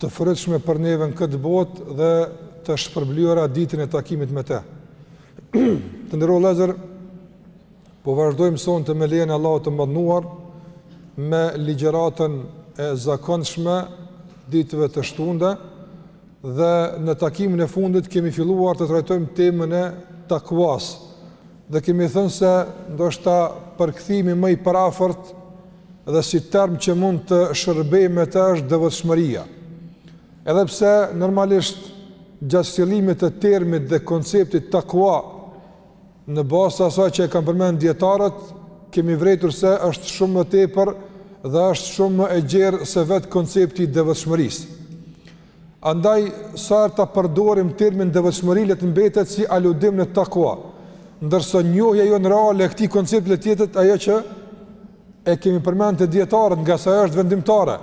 të frytshme për neve në këtë botë dhe të shpërblyera ditën e takimit me të. të nderuar vëllezër, po vazhdojmë sonte me lejen e Allahut të madhëruar me ligjeratën e zakonshme ditëve të shtune dhe në takimin e fundit kemi filluar të trajtojmë temën e takuas, Dhe kemi thënë se ndoshta përkthimi më i përafërt dhe si term që mund të shërbehemi me të është devotshmëria. Edhe pse normalisht gjatë shtjellimit të termit dhe konceptit takua në bazë të asaj që e kanë përmend dietarët, kemi vërejtur se është shumë më tepër dhe është shumë më e gjerë se vetë koncepti i devotshmërisë. Andaj, sa herë ta përdorim termin devotshmëri le të mbetet si aludim në takua, ndërsa njohja jonë reale e këtij koncepti le të jetë ajo që e kemi përmend te dijetarët, ngase është vendimtare.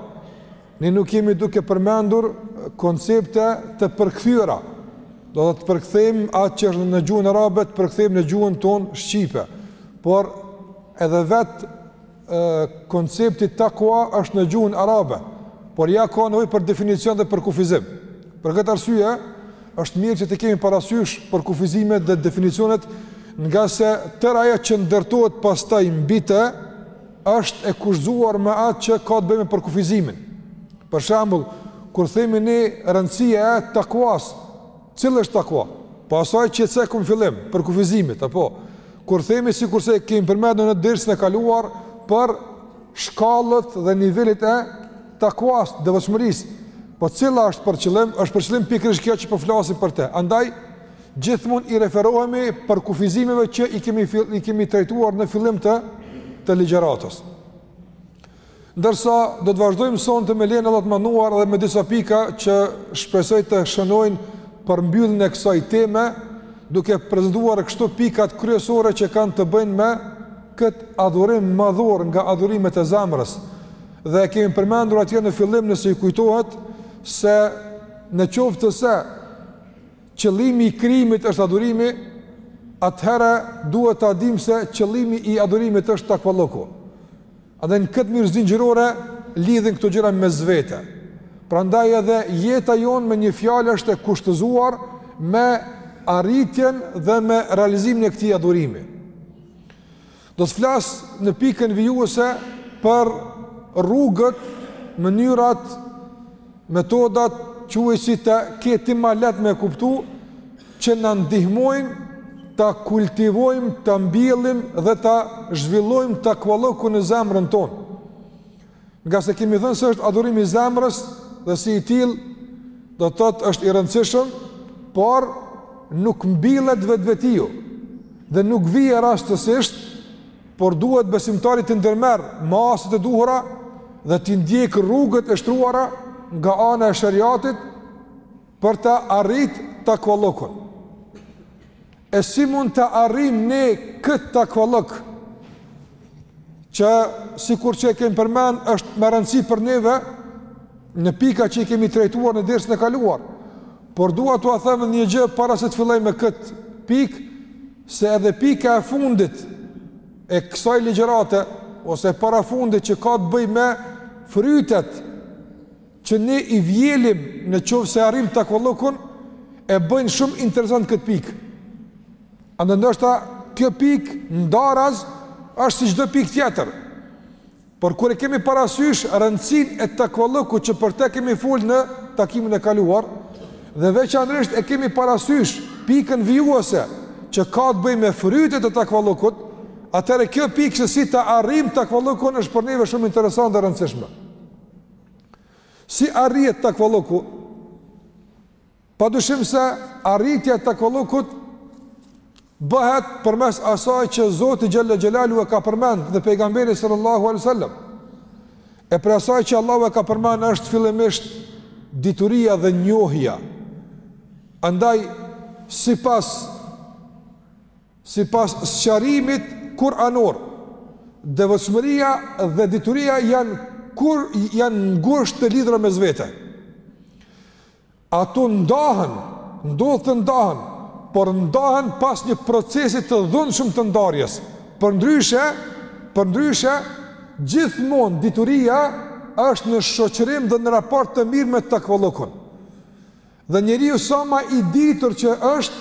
Ne nuk jemi duke përmendur koncepte të përkthyera. Do të thotë përkthejmë atë që është në gjuhën arabe, të përkthejmë në gjuhën tonë shqipe. Por edhe vetë koncepti takua është në gjuhën arabe, por ajo ka nevojë për definicion dhe përkufizim. Për këtë arsye, është mirë që t'i kemi parasysh përkufizimet dhe definicionet ngase tërë ajo që ndërtohet pastaj mbi të, është e kushtëzuar me atë që ka të bëjë me përkufizimin. Për shembull, kur themi ne rëndësia e takuas, Cila është takua? Po asaj që e cekëm në fillim, përkufizimit, apo? Kur themi sikurse kemi përmendur në dërsin e kaluar për shkallët dhe nivelet e takuas, devotshmërisë, po cila është për qëllim, është për qëllim pikërisht kjo që po flasim po për te. Andaj, gjithmonë i referohemi përkufizimeve që i kemi, i kemi trajtuar në fillim të, të ligjeratës. Ndërsa do të vazhdojmë sonte me lejen e Allahut të madhëruar dhe me disa pika që shpresoj të shënojnë përmbylljen e kësaj teme, duke prezantuar këto pikat kryesore që kanë të bëjnë me këtë adhurim madhor nga adhurimet e zemrës. Dhe e kemi përmendur atje në fillim nëse ju kujtohet se në qoftë se qëllimi i krijimit është adhurimi, atëherë duhet ta dimë se qëllimi i adhurimit është takvallëku. Edhe në këtë mënyrë zinxhirore lidhen këto gjëra mes vete. Prandaj edhe jeta jonë me një fjalë është e kushtëzuar me arritjen dhe me realizimin e këtij adhurimi. Do të flas në pikën vijuese për rrugët, mënyrat, metodat quaje si të ta kesh më lehtë me kuptu që na ndihmojnë ta kultivojmë, ta mbjellim dhe ta zhvillojmë takvallëkun në zemrën tonë. Ngase kemi thënë se është adhurim i zemrës dhe si i tillë do të thotë është i rëndësishëm, por nuk mbillet vetvetiu dhe nuk vije rastësisht, por duhet besimtari të ndërmerr masat e duhura dhe t'i ndjek rrugët e shtruara nga ana e sheriatit për ta arritë takvallëkun. E si mund ta arrim ne këtë takvallëk, që sikur që e kemë përmen, është me rëndësi për neve, në pika që i kemi trajtuar në dersin e kaluar. Por dua t'ua them një gjë para se të filloj me këtë pikë, se edhe pika e fundit e kësaj ligjërate, ose para fundit që ka të bëj me frytet që ne i vjelim në qoftë se arrim takvallëkun, e bëjnë shumë interesant këtë pikë. Andaj ndoshta kjo pikë ndaras është si çdo pikë tjetër. Por kur e kemi parasysh rëndësinë e takvallëkut që për te kemi fol në takimin e kaluar, dhe veçanërisht e kemi parasysh pikën vijuese që ka të bëjë me frytet e takvallëkut, atëherë kjo pikë që si ta arrim takvallëkun është për neve shumë interesant dhe e rëndësishme. Si arrihet takvallëku? Pa dyshim se arritja e takvallëkut bëhet përmes asaj që Zoti xhel-le xhelaluhu e ka përmend dhe pejgamberi sallallahu alejhi ue sallam. E prej asaj që Allahu e ka përmend është fillimisht dituria dhe njohja. Andaj, sipas Sipas sqarimit kur'anor, devotshmëria dhe dituria janë kur janë ngushtë të lidhura mes vete. Ato ndahen, ndodh të ndahen, por ndahen pas një procesi të dhunshëm të ndarjes. Përndryshe, përndryshe gjithmonë dituria është në shoqërim dhe në raport të mirë me takvallëkun. Dhe njeriu sa më i ditur që është,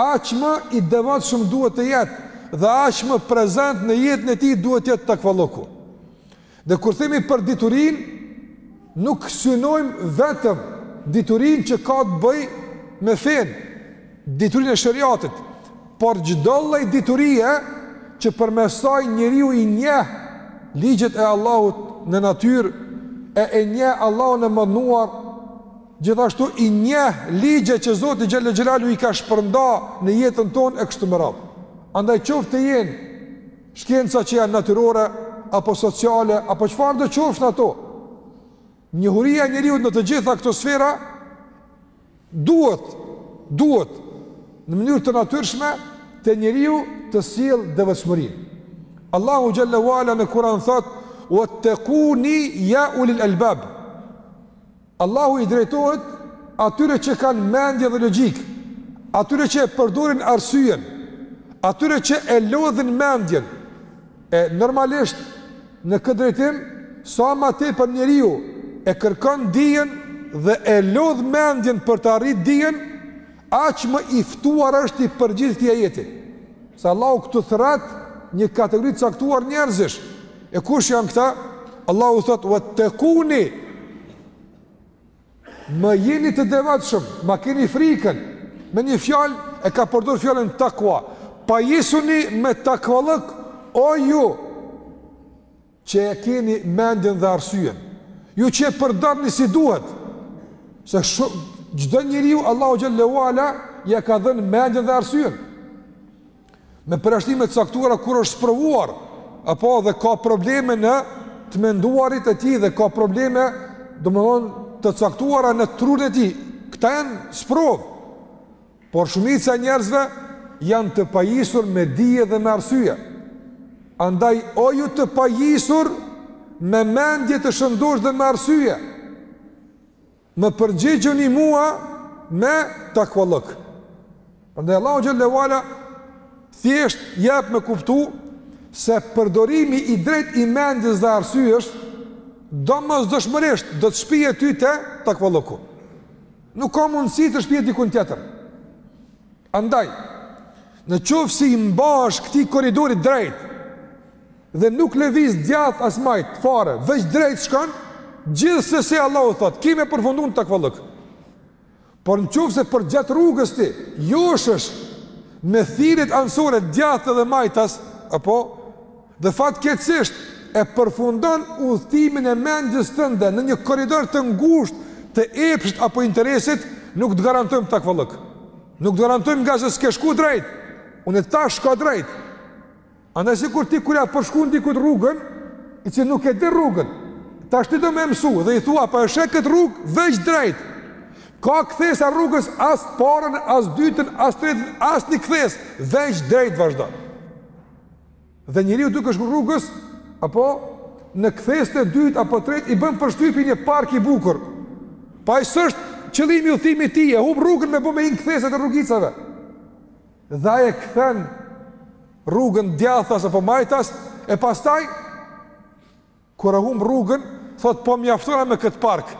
aq më i devotshëm duhet të jetë dhe aq më prezent në jetën e tij duhet të jetë takvallëku. Dhe kur themi për diturinë, nuk synojmë vetëm diturinë që ka të bëjë me fenë, diturinë e sheriatit, por çdo lloj diturie që përmes saj njeriu i njeh ligjet e Allahut në natyrë e e njeh Allahun e madhëruar Gjithashtu i njeh ligje që Zoti xhelle xhelaluhu i ka shpërnda në jetën tonë e kështu me radhë. Andaj qoftë të jenë shkenca që janë natyrore apo sociale apo çfarë do qofshin ato. Njohuria e njeriut në të gjitha këto sfera duhet duhet në mënyrë të natyrshme te njeriu të sjell devotshmëri. Allahu xhelle ve ala në Kur'an thot: "Wattaquni ya ulil albab." Allahu i drejtohet atyre që kanë mendje dhe logjikë, atyre që e përdorin arsyen, atyre që e lodhin mendjen. E normalisht në këtë drejtim sa më tepër njeriu e kërkon dijen dhe e lodh mendjen për të arritur dijen, Aq më i ftuar është t'i përgjigjet këtij ajeti, se Allahu këtu thret një kategori të caktuar njerëzish. E kush janë këta? Allahu thotë: "Wa taquni" Më jeni të devotshëm, më keni frikën. Me një fjalë e ka përdorur fjalën takwa. Pajisuni me takvallëk o ju Që e keni mendjen dhe arsyen. Ju që e përdorni si duhet. Se shumë çdo njeriu Allahu xhelle ve ala ia ka dhënë mendjen dhe arsyen. Me përjashtime të caktuara kur është sprovuar apo dhe ka probleme në të menduarit e tij dhe ka probleme, domthon të caktuara në trurin e tij. Këta janë sprov. Por shumica e njerëzve janë të pajisur me dije dhe me arsye. Andaj o ju të pajisur me mendje të shëndosh dhe me arsye. Më përgjigjuni mua me takvallëk. Andaj Allahu xhelle ve ala thjesht jep me kuptu se përdorimi i drejt i mendjes dhe arsyes domosdoshmërisht do të shpije ty te takvallëku. Nuk ka mundësi të shpije dikun tjetër. Andaj, në qoftë se i mbahesh këtij korridori drejt, dhe nuk leviz djath as majt, fare, veç drejt shkon, gjithsesi Allahu thotë, ki me përfundu në takvallëk. Por në qoftë se përgjatë rrugës ti, joshësh me thirrjet anësore djath dhe majtas, apo, Dhe fatkeqësisht e përfundon udhëtimin e mendjes tënde në një korridor të ngushtë të epshit apo interesit, nuk të garantojmë takvallëk. Nuk të garantojmë nga se s'ke shku drejt. Unë thash shko drejt. Andaj sikur ti kur ja përshkrun dikujt rrugën, i cili nuk e di rrugën, tash ti do me e mësu dhe i thua po e sheh këtë rrugë veç drejt. Ka kthesa rrugës as parën, as dytën, as tretën, as një kthesë, veç drejt vazhdo. Dhe njeriu duke shkuar rrugës, apo në kthesë të dytë apo të tretë i bën përshtypje një park i bukur. Po ai s'është qëllimi i udhëtimit të tij, e humb rrugën me bo me hy n'kthesat e rrugicave. Dhe ai e kthen rrugën djathtas apo majtas e pastaj Kur e humb rrugën, thotë po mjaftona me këtë park.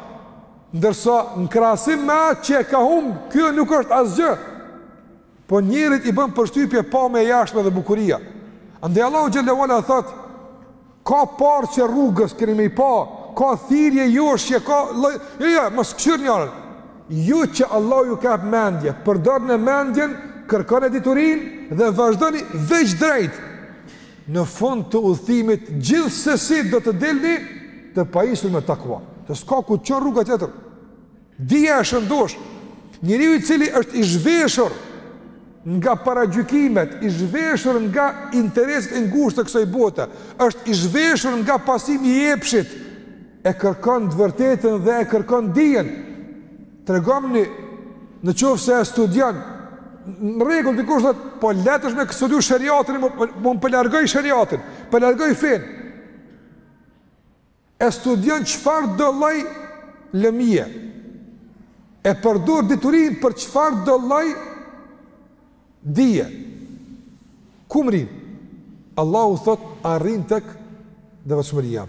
Ndërsa në krahasim me atë që e ka humb, kjo nuk është asgjë. Po njeriut i bën përshtypje pamja e jashtme dhe bukuria. Andaj Allahu xhele ue ala thotë ka parqe rrugës keni me i pa, ka thirrje joshëse ka, jo jo, mos kshyrni n'anë. Ju që Allahu ju ka dhënë mendje, përdorni mendjen, kërkoni diturinë dhe vazhdoni veç drejt. Në fund të udhëtimit gjithsesi do të dilni të pajisur me takva. Se s'ka ku çon rruga tjetër. Dija e shëndoshë. Njeriu i cili është i zhveshur nga paragjykimet, i zhveshur nga intereset e ngushta të kësoj bote, është i zhveshur nga pasimi i epshit, e kërkon të vërtetën dhe e kërkon dijen. Tregomni në qoftë se e studion në rregull dikush thotë, po le të jesh me studiu sheriatin, jo po, po e largoj sheriatin, po largoj fenë. E studion çfarëdo lloj lëmie. E përdor diturinë për çfarëdo lloj Dije, ku mbërrin? Allahu thotë, arrin tek devotshmëria.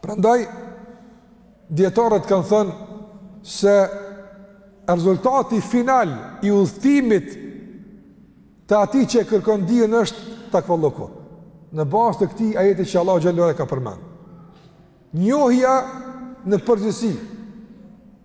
Prandaj, dijetarët kanë thënë se rezultati final i udhëtimit të atij që e kërkon dijen është takvallëku. Në bazë të këtij ajeti që Allahu xhele ue ala e ka përmend. Njohja në përgjithësi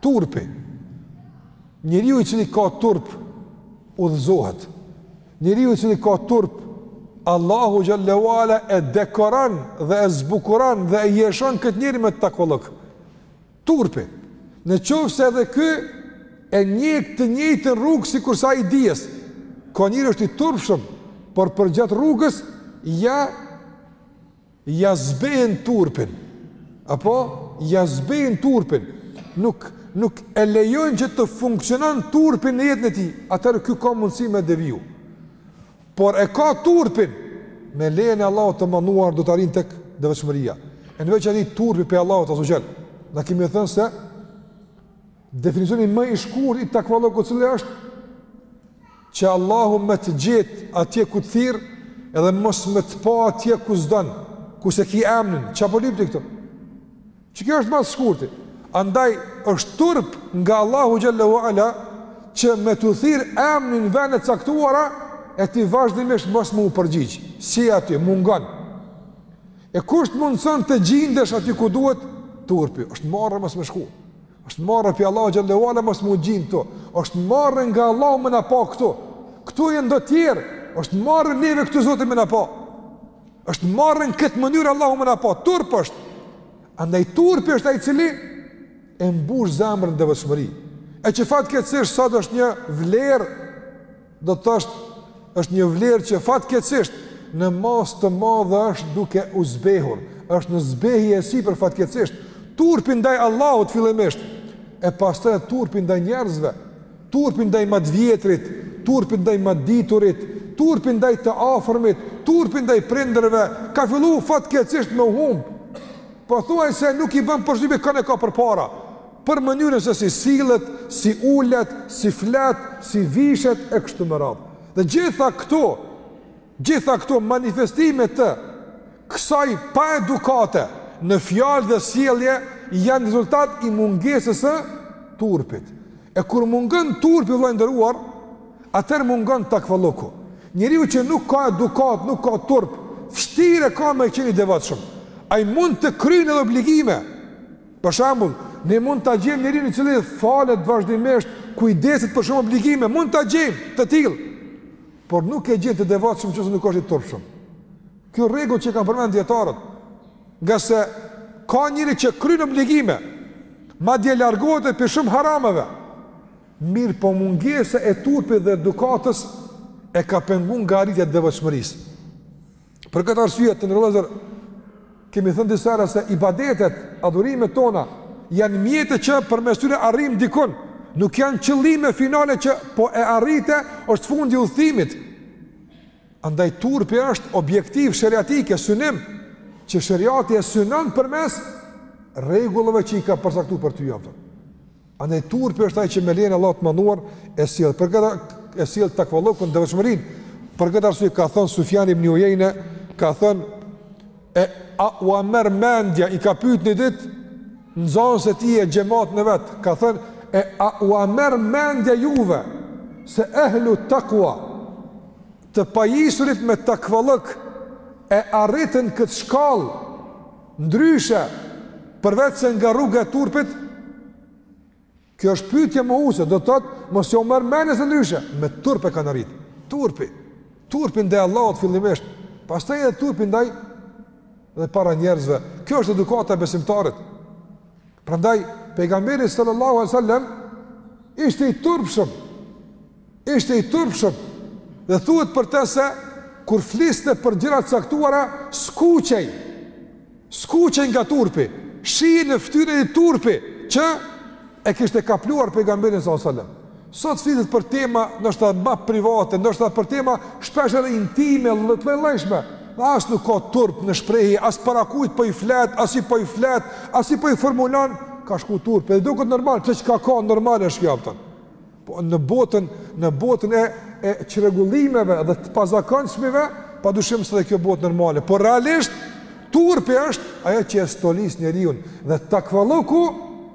Turpi, njeriu i cili ka turp, udhëzohet. Njeriu i cili ka turp, Allahu xhele ue ala e dekoron dhe e zbukuron dhe e veshon këtë njeri me takvallëk. Turpi, në qoftë se edhe ky e ndjek të njëjtën rrugë sikurse ai i dijes, ka njeri është i turpshëm, por përgjatë rrugës, ja Ia zbehin turpin. Apo ia zbehin turpin. Nuk nuk e lejojnë që të funksionon turpi në jetën e tij, atëherë ky ka mundësi me deviu. Por e ka turpin, me lejen e Allahut të madhëruar do të arrijë tek devotshmëria. E në veçanti turpi prej Allahut azze ue xhel. Na kemi thënë se Definicioni më i shkurt i takvallëkut cili është që Allahu me të gjet atje ku të thirr edhe mos me të pa atje ku s'don, ku s'e ki emnin, ça po lyp ti këtu? Qe kjo është ma s'shkurti. Andaj është turp nga Allahu xhel-le ue ala që me t'u thirr emni n'vene të caktuara e ti vazhdimisht mos me u përgjigj. Se aty, mungon. E kush të mundëson të gjindesh atje ku duhet? Turpi, është marre mos me shku. Është marre pi Allahu xhel-le ue ala mos m'u gjind këtu. është marre nga Allahu me na pa këtu. Këtu janë do tjerë. është marre neve këtu Zoti me na pa. është marre në këtë mënyrë Allahu me na pa. Turp është. Andaj turpi është ai cili e mbush zemrën devotshmëri. E që fatkeqësisht sot është një vlerë Do të thotë, është një vlerë që fatkeqësisht në masë të madhe është duke u zbehur, është në zbehje e sipër fatkeqësisht, turpi ndaj Allahut fillimisht e pastaj turpi ndaj njerëzve, turpi ndaj më të vjetrit, turpi ndaj më të diturit, turpi ndaj të afërmit, turpi ndaj prindërve, ka fillu fatkeqësisht me u humb. Pothuajse nuk i bën përshtypje kënd e ka përpara. për mënyrën se si sillet, si ulet, si flet, si vishet e kështu me radhë. Dhe gjitha këto, gjitha këto manifestime të kësaj paedukate në fjalë dhe sjellje janë rezultat i mungesës së turpit. E kur mungon turpi vëlla i nderuar, atëherë mungon takvallëku. Njeriu që nuk ka edukatë, nuk ka turp, vështirë e ka me qenë i devotshëm. Ai mund të kryejë edhe obligime, Për shembull, ne mund ta gjejmë njeriun i cili falet vazhdimisht, kujdeset për shumë obligime, mund ta gjejmë të tillë, por nuk e gjejmë të devotshëm qëse nuk është i turpshëm. Kjo rregull që kanë përmend dijetarët, ngase ka njeri që kryen obligime, madje largohet pi shumë harameve, mirëpo mungesa e turpit dhe edukatës e ka pengu nga arritja e devotshmërisë. Për këtë arsye të nderuar vëllezër kemi thënë disa herë se ibadetet, adhurimet tona janë mjete që përmes tyre arrijmë dikun. Nuk janë qëllime finale që po e arrite, është fundi i udhëtimit. Andaj turpi është objektiv sheriatik, synim që sheriati e synon përmes rregullave që i ka përcaktu për ty ato. Andaj turpi është ai që me lejen e Allahut të Madhëruar e sjell për këtë e sjell takvallëkun devotshmërin. Për këtë arsye ka thënë Sufjan ibn Ujejne, ka thënë e a ua merr mendja, i ka pyet një ditë nxënësit e tij e xhematin e vet, ka thënë e a ua merr mendja juve se ehlu takua të pajisurit me takvallëk e arritën këtë shkallë Ndryshe, përveç se nga rruga e turpit, kjo është pyetje mohuese, do të thotë mos ju merr mendja se ndryshe, me turp e kanë arrit. Turpi, turpi ndaj Allahut fillimisht, pastaj edhe turpi ndaj dhe para njerëzve. Kjo është edukata e besimtarit. Prandaj pejgamberi sallallahu alaihi wasallam ishte i turpshëm. Ishte i turpshëm. Dhe thuhet për të se kur fliste për gjëra të caktuara, skuqej. Skuqej nga turpi, shihej në fytyrën e tij turpi që e kishte kapluar pejgamberin sallallahu alaihi wasallam. Sot flitet për tema ndoshta më private, ndoshta për tema shpesh edhe intime, lloj-llojshme. As nuk ka turp në shprehje, as para kujt po i flet, as si po i flet, as si po i formulon, ka shku turpi. Edhe duket normal, pse çka ka normal është kjo aftë. Po në botën, në botën e e çrregullimeve dhe të pazakonshmeve, padyshim se kjo bohet normale, por realisht Turpi është ajo që e stolisë njeriun dhe takvalluku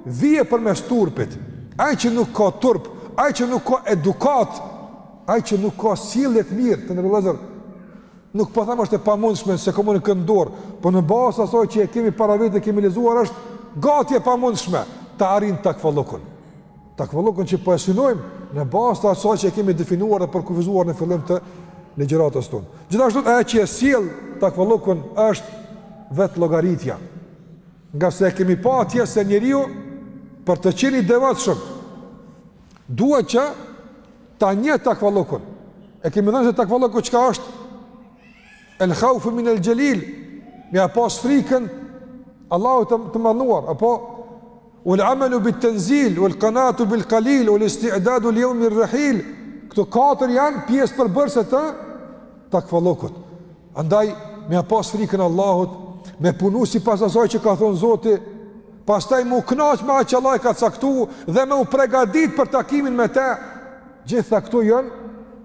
vjen përmes turpit. Ai që nuk ka turp, ai që nuk ka edukatë, ai që nuk ka sjellje të mirë, të ndërlozur. Nuk po them është e pamundshme se komo në këndor, po në bazë asaj që e kemi para veti dhe kemi lexuar është gati e pamundshme ta arrijë takvallukun. Takvallukun që po e synojmë në bazë të asaj që e kemi definuar dhe përkufizuar në fillim të ligjëratës tonë. Gjithashtu ajo që e sjell takvallukun është vetëllogaritja. Ngase e kemi pa atje se njeriu për të qenë i devotshëm duhet që ta njohë takvallukun. E kemi thënë se takvalluku çka është? El khaufu min el xhelil. Me ia pas frikën Allahut të madhëruar, apo Wal amalu bit tanzil wal qanaatu bil qalil wal isti'dadu li yawm ar rahil këto katër janë pjesë përbërëse të takvallukut andaj me ia pas frikën Allahut me punu sipas asaj që ka thonë Zoti pastaj m'u knaq me a që Allahu e ka caktu dhe me u pregadit për takimin me te gjitha këto janë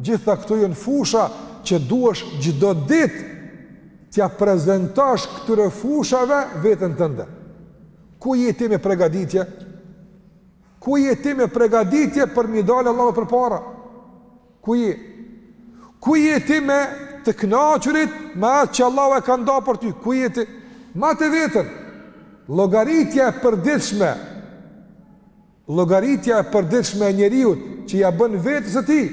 gjitha këto janë fusha që duhesh çdo ditë t'ia prezentosh këtyre fushave veten tënde Ku je ti me pregaditje? Ku je ti me pregaditje për m'i dalë Allahut përpara? Ku je? Ku je ti me të knaqurit me atë që Allahu e ka nda për ty? Ku je ti? Mate veten, llogaritja e përditshme, Llogaritja e përditshme e njeriut që ia bën vetes së tij,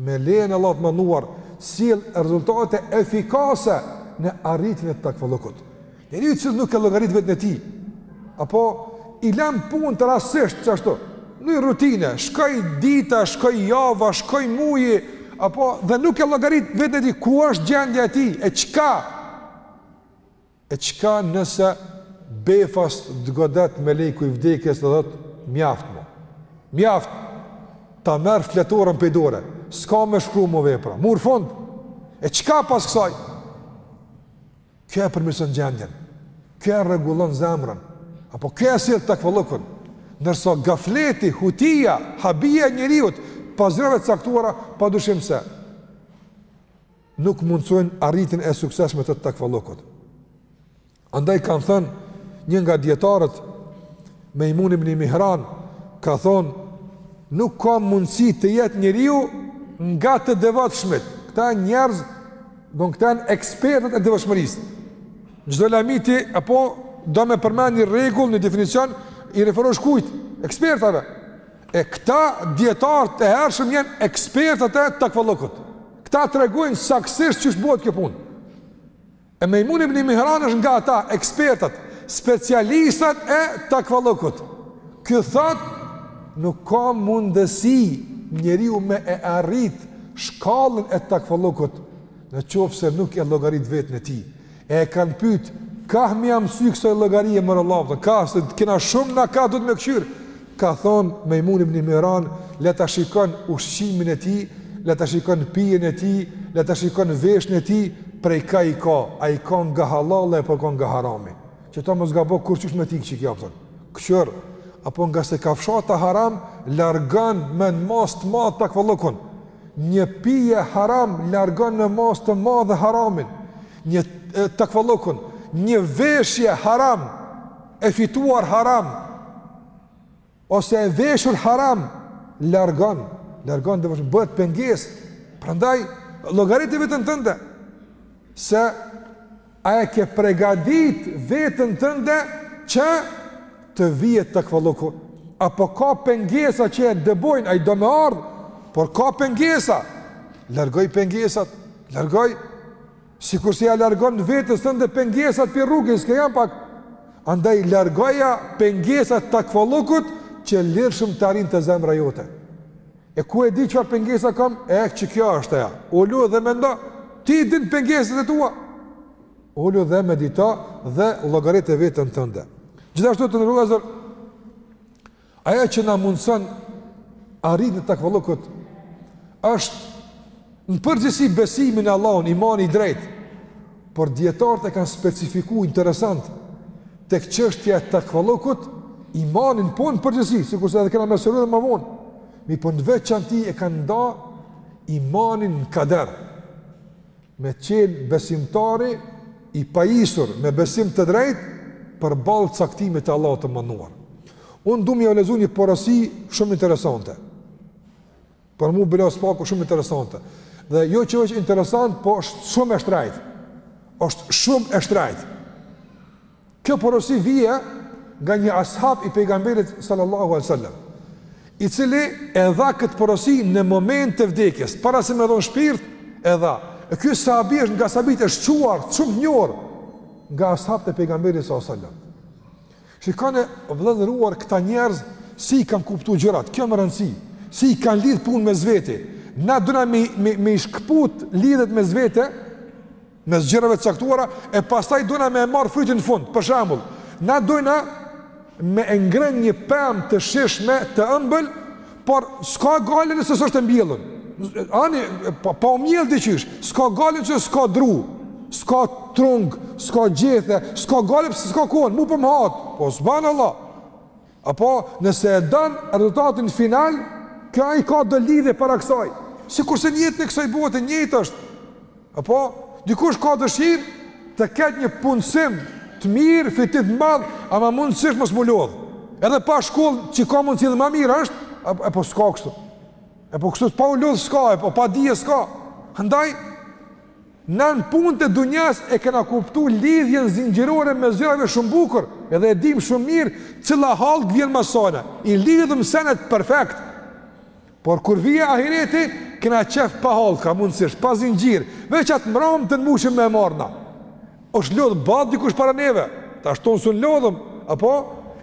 me lejen e Allahut të Madhëruar, sjell rezultate efikase në arritjen e takvallukut. Njeriu i cili nuk e llogarit veten e tij, apo i lën punët rastësisht qashtu, në rutinë, shkoi dita, shkoi java, shkoi muaji, apo dhe nuk e llogarit veten e tij ku është gjendja e tij, e çka E çka nëse befas të godet meleku i vdekjes dhe thotë, mjaft mo, mjaft, ta merr fletoren prej dore, s'ka me shkru më vepra, mur fund, e çka pas kësaj? Kjo e përmison gjendjen, kjo e rregullon zemrën, a po, kjo e sjell takvallëkun, ndërsa gafleti, hutia, habia e njeriut pas gjërave të caktuara, pa dyshim se, nuk mundësojnë arritjen e suksesshme të takvallëkut. Andaj ka thënë një nga dijetarët Mejmun ibn Mihran, ka thonë, nuk ka mundësi të jetë njeriu nga të devotshmit. Këta janë njerëz, domethënë këta janë ekspertët e devotshmërisë. Çdo lëmi ti, apo do me përmend një rregull, një definicion, i referohesh kujt, ekspertave. E këta dijetarë të hershëm janë ekspertët e takvallëkut. Këta tregojnë saktësisht qysh bëhet kjo punë. E Mejmun ibn Mihran është nga ata ekspertët, specialistët e takvallëkut. Ky thotë nuk ka mundësi njeriu me e arrit shkallën e takvallëkut në qoftë se nuk e llogarit veten e tij. E e kanë pytë, kah me ia mësy kësaj llogarie more vëlla, kah se kena shumë na kah duhet me këqyr. Ka thonë Mejmun ibn Mihran, le ta shikon ushqimin e tij, le ta shikon pijen e tij, le ta shikon veshjen e tij, prej kah i ka, a i ka nga hallalli apo i ka nga harami. Që të mos gabo kur qysh me ti këqik, ja pëtën. Këqyr, a po, ngase kafshata haram largon në masë të madhe takvallëkun. Një pije haram largon në masë të madhe haramin, takvallëkun, një veshje haram, e fituar haram, ose e veshur haram, largon, largon dhe vëshë, bëhet pengesë, prandaj, llogarite veten tënde, se A e ke pregatit veten tënde që të vijë takvallëku? Apo ka pengesa që e dëbojnë, ai do me ardh, por ka pengesa, largoji pengesat, largoji, sikurse ia largon vetes tënde pengesat prej rrugës, që janë pak, andaj largoja pengesat takvallëkut që lirshëm të arrin te zemra jote. E ku e di çfarë pengesa kam? E qe kjo është ajo. Ulu dhe mendo, ti i din pengesat e tua. Ulu dhe medito dhe llogarite veten tënde. Gjithashtu të nderuar vëllezër ajo që na mundëson arritjen e takvallëkut është Në përgjithësi besimi në Allahun, imani i drejtë, por dietarët e kanë specifikuar interesant tek çështja e takvallëkut, imanin po në përgjithësi, sikurse edhe kemi mësu edhe ma vonë. Mirëpo në veçanti e kanë nda imanin në kader. Me qenë besimtari i pajisur me besim të drejtë përballë caktimit të Allahut të madhëruar. Unë du me ju lexu një porosi shumë interesante. Për mu bile s'paku shumë interesante. Dhe jo që është interesant, po është shumë e shtrajtë. është shumë e shtrajtë. Kjo porosi vjen nga një ashab i pejgamberit sallallahu alaihi wasallam, i cili e dha këtë porosi në moment të vdekjes, para se me dhon shpirt, e dha. E ky sahabi është nga sahabit e shquar, shumë t'njohur nga ashabët e pejgamberit sallallahu alaihi wasallam. Shikoni vëlla i nderuar këta njerëz si i kanë kuptu gjërat, kjo me rëndësi, si i kanë lidh punët mes veti, na duna me, me, me i shkëput lidhjet mes vete, mes gjërave të caktuara, e pastaj duna me e marrë frytin në fund, për shembull, na duna me ngrën një pemë të shijshme të ëmbël, Por s'ka gajle nëse s'është e mbjellur. Ani, pa, pa u mjell diqysh, s'ka gajle nëse s'ka dru, s'ka trung, s'ka gjethe, s'ka gajle se s'ka kohën, mu për po me hangër, po subhanallah. Apo, nëse e don rezultatin final, kjo i ka do lidhje para kësaj, sikurse njëjtë në kësaj bote, njëjtë është, Apo, dikush ka dëshirë të ketë një punësim të mirë, fitim të madh, ama mundësisht mos m'u lodh. Edhe pa shkollë, që ka mundësi dhe ma mirë është, e po s'ka kështu. E po kështu, pa u lodh s'ka, e po pa dije s'ka. Andaj, na n'punët e dunjas e kena kuptu lidhjen zinxhirore mes gjërave shumë bukur, edhe e dim shumë mirë, cila hallkë vjen masanej. I lidhim senet perfekt, Por kur vjen ahireti, kena qejf pa hallka, mundësisht, pa zinxhir, veç atë t'mramen t'mujshim me e marrë na. është lodh boll dikush para neve, tash na s'un lodhëm, apo?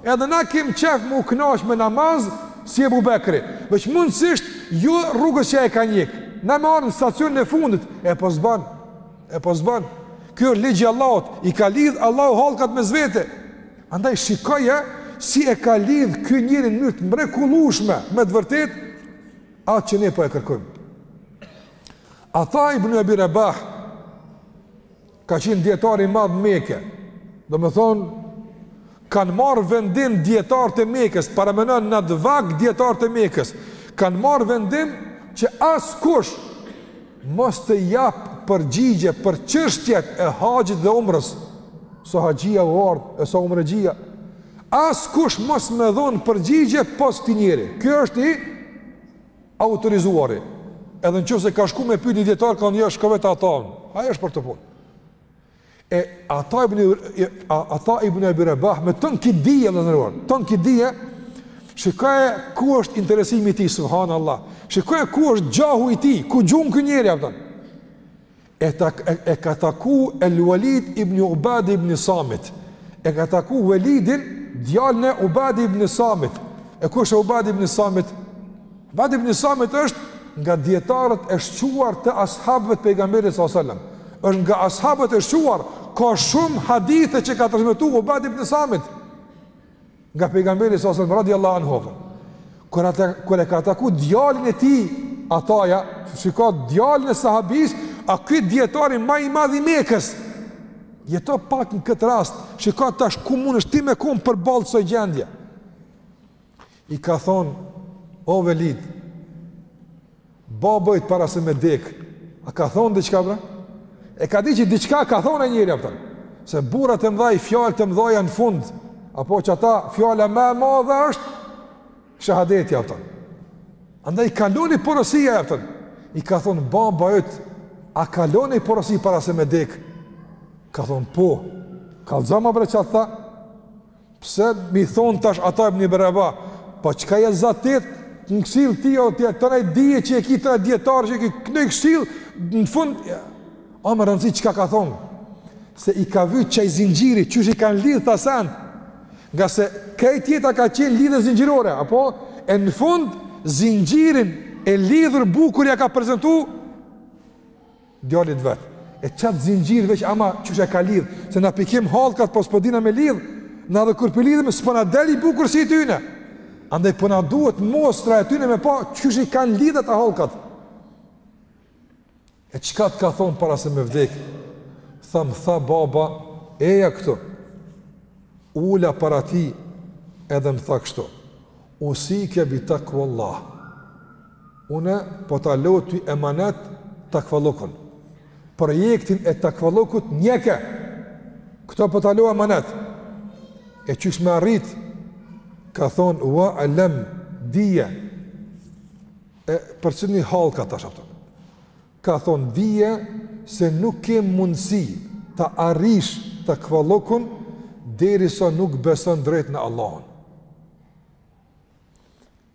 Edhe na kem qejf me u knaq me namaz, si Ebu Bekri, veç mundësisht, jo rrugës që e ka ndjek, na me arrit n'stacionin e fundit, e po s'ban, e po s'ban, kjo është ligji i Allahut, i ka lidh Allahu hallkat mes vete, Andaj shikoje si e ka lidh ky njeri në mënyrë të mrekullueshme me të vërtetë atë që ne po e kërkojmë. Ata ibn Abi Rabah ka qenë dietar i madh n'Mekë. Domethonë kanë marrë vendim dijetarët e Mekës, paramendo n'at vakt dijetarët e Mekës. Kanë marrë vendim që askush Mos të jap përgjigje për çështjet e haxhit dhe umrës, sa haxhia u ardh e sa umrexhia. Askush mos me dhon përgjigje pos këtij njeri. Ky është i autorizuari. Edhe nëse ka shku me pyet një dijetar kanë jo shko vete Atan. Ai është për atë punë. E Ata ibn Ata ibn Abi Rabah me ton kit dije i nderuar, ton kit dije, shikoje ku është interesimi i tij subhanallahu. Shikoje ku është gjahu i tij, ku gjun ky njeri a kupton. E, e ka taku El Walid ibn Ubad ibn Samit. E ka taku Walidin, djalin e Ubad ibn Samit. E kush është Ubad ibn Samit? Ubad ibn Samit është nga dijetarët e shquar të ashabëve të pejgamberit sallallahu alajhi wasallam. Është nga ashabët e shquar, ka shumë hadithe që ka transmetuar Ubad ibn Samit nga pejgamberi sallallahu alajhi wasallam radhiyallahu anhu. Kur e ka taku djalin e tij, Ataja, shika djalin e sahabis, a ky dijetari më i madh i Mekës. Jeto pak në këtë rast, shika tash ku mundesh ti me kon përballë kësaj gjendje. I ka thonë, o Velid, baba yt para se me dekë, a ka thonë diçka bre? E ka di që diçka ka thonë ai njeri, a kupton. Se burrat e mdhaj, fjalët e mdhaja në fund, apo çata fjala më e madhe është shahadeti, a kupton. Andaj, ka lon ni porosi, a kupton. I ka thonë, baba yt, a ka lon ni porosi para se me dekë? Ka thonë, po, kallxoma bre çka të tha, Pse m'i thon tash Ata ibn Ebi Rebah, po çka je zatit, të këshill ti o ti ton ajo dije që e ki ton ai dijetar që ki nevojë këshill në fund ja. A me rëndësi çka ka thon. Se i ka vyt çaj zinxhiri, qysh i kanë lidh ta sen. Nga se krejt jeta ka qenë lidhje zinxhirore, apo e në fund zinxhirin e lidhur bukur ja ka prezantu djalit vet. E çat zinxhir veç ama qysh e ka lidh, se na p'i kim hallkat po s'po dina me lidh. Na edhe kur p'i lidhim s'po na del i bukur si tyne. Andaj po na duhet mostra e tyne me pa qysh i kanë lidh ata hallkat. E çka të ka thon para se me vdek? Tha m'tha baba, eja këtu. Ula para ti edhe më tha kështu. Usike bi takvallah. Unë po ta lë ty emanet takvallokun. Projektin e takvallokut njeke. Këto po ta lë emanet. E qysh me arrit? Ka thon wa alam dije. E përcillni hallkat tash a kupton. Ka thon dije se nuk ke mundësi ta arrish takvallokun derisa nuk beson drejt në Allahun.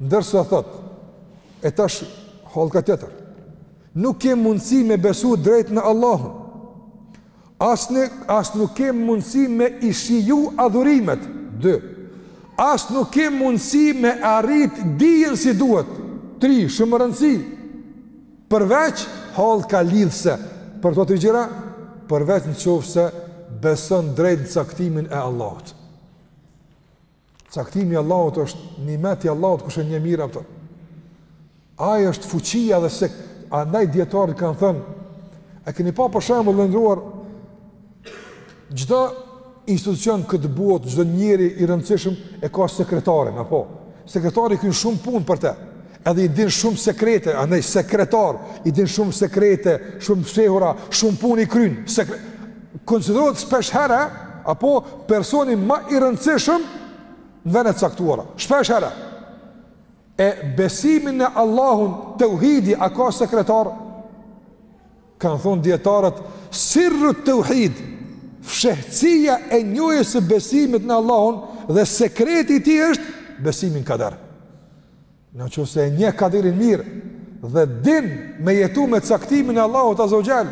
Ndërsa thot, e tash hallka tjetër. Nuk ke mundësi me besu drejt në Allahun. As, as nuk ke mundësi me i shiju adhurimet. 2. As nuk ke mundësi me arrit dijen si duhet. 3. Shumë rëndësi. Përveç hallka lidhëse për këto tri gjëra, përveç në qoftë se beson drejt në caktimin e Allahut. Caktimi i Allahut është nimet i Allahut, kush e njeh mirë atë. Ajo është fuqia dhe se andaj dijetarët kanë thënë, e keni pa për shembull, të nderuar, çdo institucion n'këtë botë, çdo njeri i rëndësishëm e ka sekretarin, apo? Sekretari kryen shumë punë për te. Edhe i din shumë sekrete, andaj sekretar, i din shumë sekrete, shumë fshehura, shumë punë i kryen. Sekre... Konsiderohet shpesh herë apo personi ma i rëndësishëm në vene të caktuara. Shpesh herë. E besimi në Allahun, teuhidi a ka sekretar? Kanë thonë dijetarët, sirrut teuhid, fshehtësia e njohjes e besimit në Allahun dhe sekreti i tij është besimi n'kader. Në qoftë se e njeh kaderin mirë dhe din me jetu me caktimin e Allahut Azza wa Jall,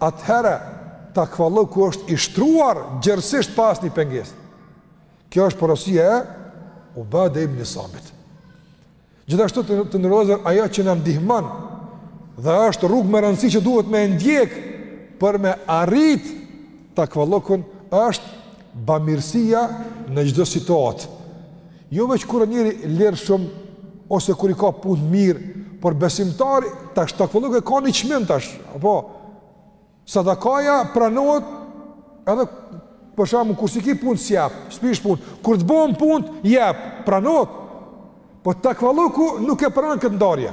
atëherë takvalluku është i shtruar gjerësisht pa asnjë pengesë. Kjo është porosia e Ubade ibn Samit. Gjithashtu të, të nderuar vëllezër ajo që na ndihmon dhe është rrugë me rëndësi që duhet me e ndjek për me arrit takvallukun është bamirësia në çdo situatë Jo veç kur a njeri lirshëm, ose kur i ka punët mirë, por besimtari, tash takvalluku e ka një çmim tash, apo, sadakaja pranohet, edhe për shembull, kur s'i ki punët, s'jep, s'prish punë, kur t'bohen punët, jep, pranohet, po takvalluku nuk e pranon këtë ndarje,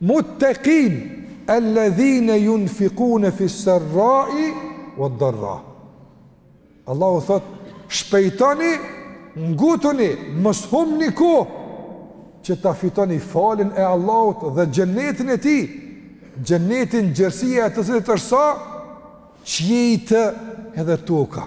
Muttaqin alladhine yunfikune fi s-sarrai wad-darra. Allahu thotë, shpejtoni, ngutuni, mos humbni kohë që ta fitoni faljen e Allahut dhe xhenetin e tij, xhenetin gjerësia e të cilit është sa qiejtë edhe toka.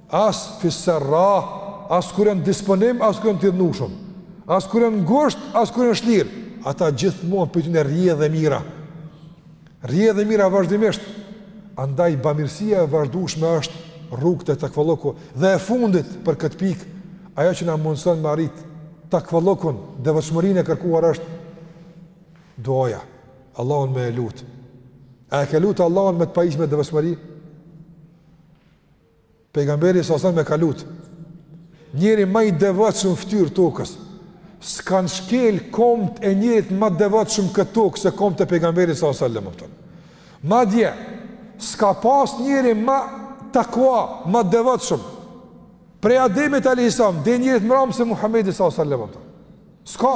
As fi serra, as kur janë n'disponim, as kur janë t'idhnushëm, as kur janë ngusht, as kur janë shlir, ata gjithmonë prej tyne rrjedh e mira. Rrjedh e mira vazhdimisht, andaj bamirësia e vazhdushme është rrugë te takvalluku dhe e fundit për këtë pikë, ajo që na mundëson me arrit takvallukun, devotshmërinë e kërkuar është duaja, Allahun me e lutë. A e ke lutë Allahun me të pajis me devotshmëri? Pejgamberi sa sa me ka lutë, njeri ma i devatë shumë ftyrë tokës, s'kan shkel komët e njerit ma devatë shumë këtë tokë se komët e pejgamberi sa sa lëmë pëtën. Ma dje, s'ka pas njeri ma takua, ma devatë shumë, prej ademit e lejësam, dhe njerit më ramë se Muhammedi sa sa lëmë pëtën. S'ka,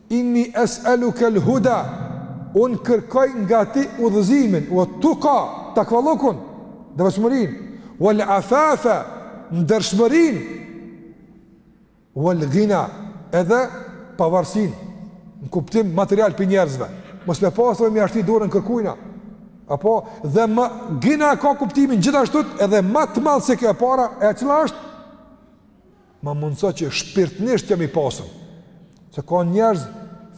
Inni es'eluke el-huda, unë kërkoj nga ti udhëzimin, wa tuqa, takvallëkun, devotshmërinë, wal afafe, ndershmërinë, wal ghina, edhe pavarësinë, në kuptim material prej njerëzve, mos me pas me ia shtri dorën kërkujna, apo dhe më ghina ka kuptimin gjithashtu edhe më të madh se kjo e para, e cila është? më mundëso që shpirtnisht jam i pasur, se ka njerëz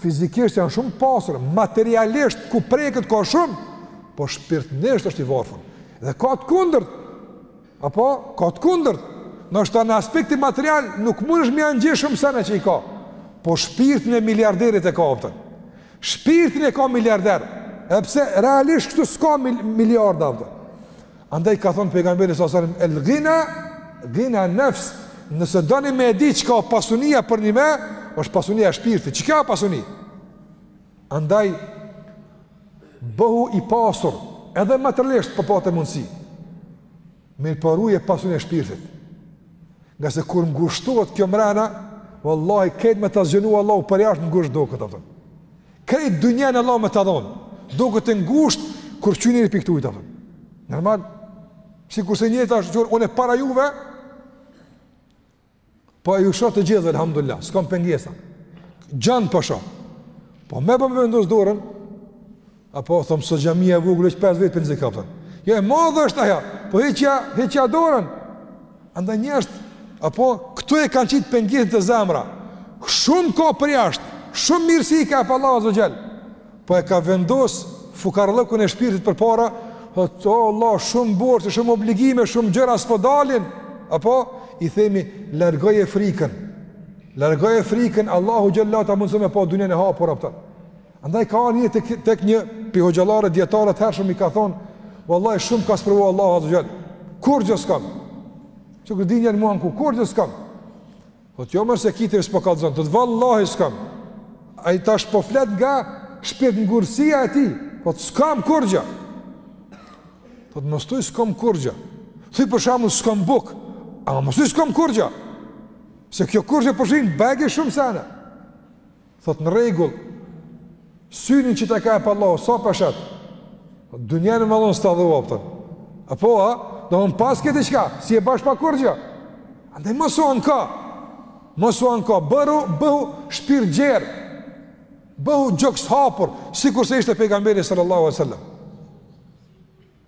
fizikisht janë shumë pasur, materialisht ku preket ka shumë, po shpirtnisht është i vorfun, dhe ka të kundërt, apo, ka të kundërt, ndoshta në aspektin material, nuk mundesh me ia njeh shumë sene që i ka, po shpirtin e miliarderit e ka a kupton, shpirtin e ka miliarder, edhe pse realisht kështu s'ka miliarda, Andaj ka thonë pejgamberi sallallahu alajhi wasallam el ghina ghina nafs, nëse doni më e di çka është pasunia përnime, është pasunia e shpirtit. Çka është pasuni? Andaj bëhu i pasur edhe materialisht po pate mundsi. Mirëpo ruje pasuninë e shpirtit. Ngase kur ngushtohet kjo mrena, vallahi krejt me ta zgjenu Allahu përjashtë ngushtë duket, a kupton. Krejt dynjen Allah me ta dhonë, duket ngusht, kur që njëri pikë të ujtë, a kupton. Normal, sikurse njeri tash, unë e para juve, po ju shoh të gjithve, alhamdulillah, s'kam pengesa. Gjanë po shoh. Po me bo me vendos dorën, apo thom se xhamia e vogël, veç 5 vetë po nxen, a kupton. Jo, e madhe është aja, po heqja, heqja dorën, Andaj njashtu, apo këtu e kanë qitë pengesën te zemra. Shumë ka përjashtë, shumë mirësi ka jep Allahu azza xhel. Po e ka vendos fukarllëkun e shpirtit përpara, thot vallah, shumë borxhe, shumë obligime, shumë gjëra s'po dalin. Apo i themi largoje frikën. Largoje frikën, Allahu xhelle ta mundson me pa dunjën e hapur, a kupton. Andaj ka ardh një tek tek një pi hoxhallarë dijetarët hershëm i ka thonë, "Wallahi shumë m'ka sprovu Allahu azza jall. Kurgja s'kam. Çu që dinin mua ku kurgja s'kam." Thot jo more se kitë s'po kallzon, thot vallahi s'kam. Ai tash po flet nga shpirtngursia e tij. Thot s'kam kurgja. Thot mos thuj s'kam kurgja. Thuj për shembull s'kam bukë. A mos thuj s'kam kurgja. Se kjo kurgja përshin bajagi shumë sene. Thotë në rregull. Syrin që ta ka pa Allahu, sa po shat. Dunjanë mallon s'ta dha, apton. Apo a, do me pas këtë diçka, si e bash pa kurrgjë. Andaj mos u anka. Mos u anka, bëru, bëhu shpirtgjerë. Bëhu gjoks hapur, sikurse ishte pejgamberi sallallahu alaihi wasallam.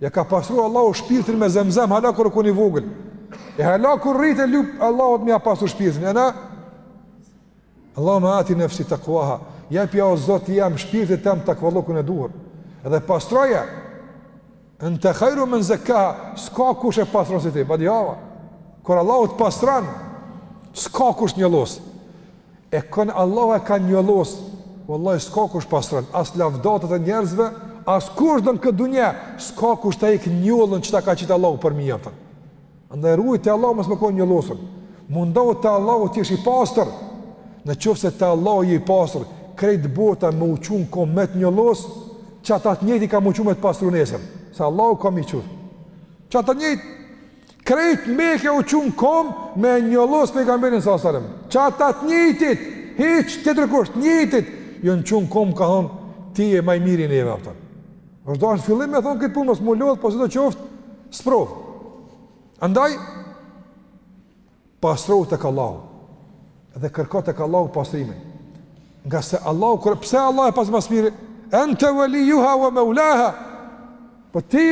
Ja ka pastru Allahu shpirtin me zemzem hala kur u kon i vogël. E hala kur rrit e lup Allahut me ja pastru shpirtin. Ana Allahumma ati nafsi taqwaha. Japja o Zot i jem shpirtit tem takvallokun e duhur. Dhe pastroja. Anta khairu man zakkaha. S'ka kush e pastron si ti, badihava. Kur Allahu të pastron, s'ka kush njollos. E kon Allahu e ka njollos, wallahi s'ka kush pastron, as lavdatat e njerëzve, as kush n'këtë dunja, s'ka kush ta hek njollën që ta ka qit Allahu përmi, apton. Andaj ruju te Allahu mos me kon njollosur. Mundohu te Allahu të jesh i pastër. Në qoftë se te Allahu je i pastër, krejt bota me u çu n'kom me të njollos, qata të njëjtë ka me i çu me të pastru nesër, se Allahu ka me i çu. Qata të njëjtë Krejt Meka u çu n'kom me e njollos pejgamberin sallallahu sallam. Qata të njëjtit, hiç tjetërkush, njëjtit. Jon çu n'kom kan thonë, ti e ma i miri neve, apton. është do është fillim me thonë këtë punë, mos m'u lodh, po se do qoftë, sprovë. Andaj, Pastrohu tek Allahu dhe kërko tek Allahu pastrimin. Ngase Allahu kur pse Allah e pastron më s'miri? Ente waliyyuha wa mawlaha. Po ti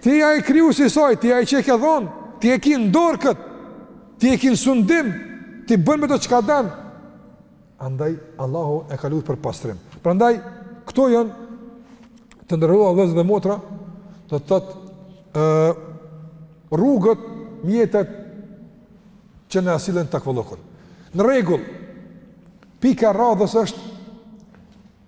ti je ai krijuesi saj, ti je ai që ke dhon, ti e ke në dorë kët. Ti e ke në sundim, ti bën me të çka don. Andaj Allahu e ka lutur për pastrim. Prandaj këto janë të nderuar vllezër dhe motra, do të thotë ë, rrugët, mjetet që na sillen takvallokun. Në rregull. Pika e radhës është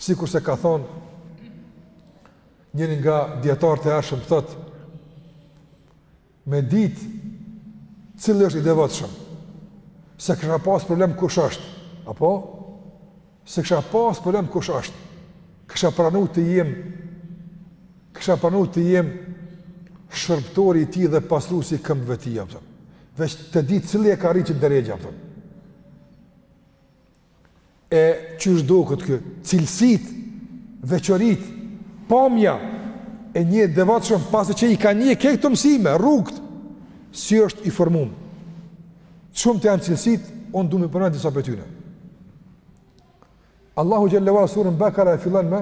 Sikurse ka thonë njëri nga dijetarët e hershëm thotë, me ditë cili është i devotshëm, se kësha pas problem kush është, apo? Se kësha pas problem kush është, kësha pranu të jem, kësha pranu të jem shërbëtori i tij dhe pastrusi i këmbëve tij, apton. Veç të ditë cili e ka rri qit derexhe, apton. E qysh duket ky? Cilësitë, veçoritë, pamja e një i devotshëm pasi që i ka një këto këto mësime, rrugët si është i formuar. Shumë të janë cilësitë, unë du me i përmend disa prej tyre. Allahu xhalla wa ala surën Bakara e fillon me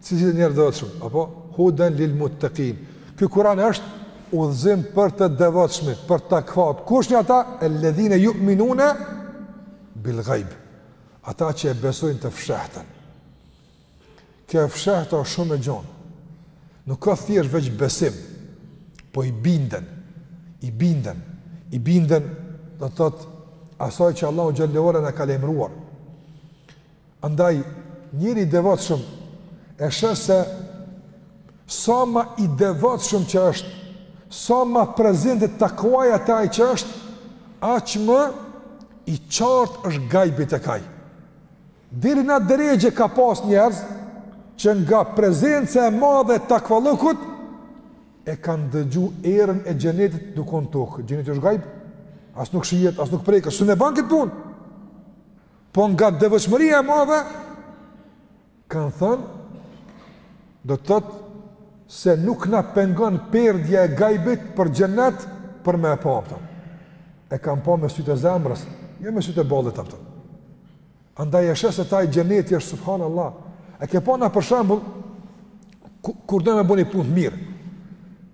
Siç i njerëzve të devotshëm, apo huden lil muttaqin. Ky Kur'an është udhëzim për të devotshmit, për të takvat. Kush janë ata? Alladhina yu'minuna bil ghaib. Ata që e besojnë të fshehtën. Kjo e fshehta është shumë e gjonë. Nuk ka thjesht veç besim, po i binden, i binden, i binden, do të thotë, asaj që Allahu Xhelle ue Ala na ka lajmëruar. Andaj, njeri i devotshëm e sheh se sa më i devotshëm që është, sa më prezente takvaja te ai që është, aq më i qartë është gajbi tek ai. Deri në atë derexhe ka pas njerëz që nga prezenca e madhe e takvallëkut e kanë dëgju erën e xhenetit tu kon n'tokë. Xheneti është gajb, as nuk shihet, as nuk preket, si me ban këtë punë. Po nga devotshmëria e madhe kanë thënë do të thotë se nuk na pengon perdja e gajbit për xhenet për me e pa, a kupton. E kanë pa me sytë e zemrës, jo me sytë e bollit, a kupton. Andaj e sheh se te ai xheneti është subhanallah. E ke pa na për shembull kur dojmë me bo ni punë të mirë.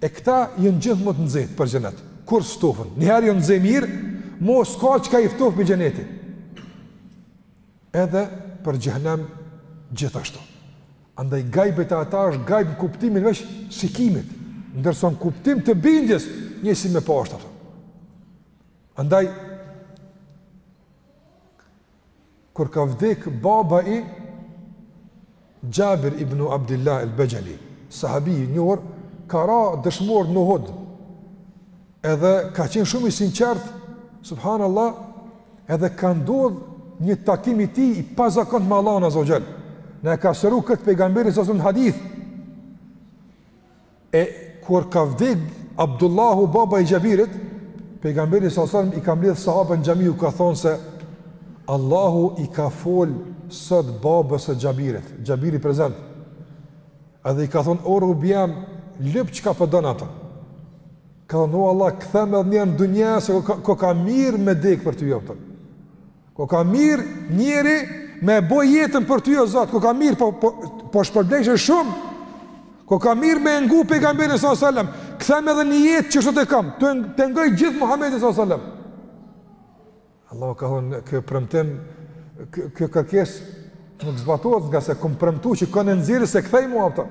E këta janë gjithmonë të nxehtë për xhenet, kurrë s'ftofen, njëherë janë nxe mirë, mo s'ka çka i ftof për xheneti. Edhe për xhehenem gjithashtu. Andaj gajbi te ata është gajb në kuptimin veç shikimit, ndërsa në kuptim të bindjes një si me pa është, a kupton. Andaj, kur ka vdek baba i Xhabir ibn Abdillah el Bexheli, sahabi i njohur, ka ra dëshmor në Uhud, edhe ka qenë shumë i sinqert, subhanallah, edhe ka ndodh një takim i tij i pazakontë me Allahun azze ue xhel, na e ka sqaru këtë pejgamberi s.a.s. në hadith, E kur ka vdek Abdullahu baba i Xhabirit, pejgamberi s.a.s. i ka mbledh sahabët në xhami u ka thonë se Allahu i ka fol sot babës së Xhabirit, Xhabiri prezent. Edhe i ka thonë o robi jem, lyp çka po don, a kupton. Ka thonë o Allah, kthem edhe njëherë në dunja se koka, koka mirë me dek për ty, a kupton. Koka mirë njeri me bo jetën për ty o Zot, koka mirë po, po, po shpërblehesh shumë, koka mirë me e ngu pejgamberin s.a.s. Kthem edhe një jetë që shëtë e kam, të, të ngoj gjithë Muhammedin s.a.s. Allahu ka thonë, kjo premtim, kjo, kjo kërkesë nuk zbatohet ngase kom premtu që kon e nxjerr s'e kthej mo, a kupton.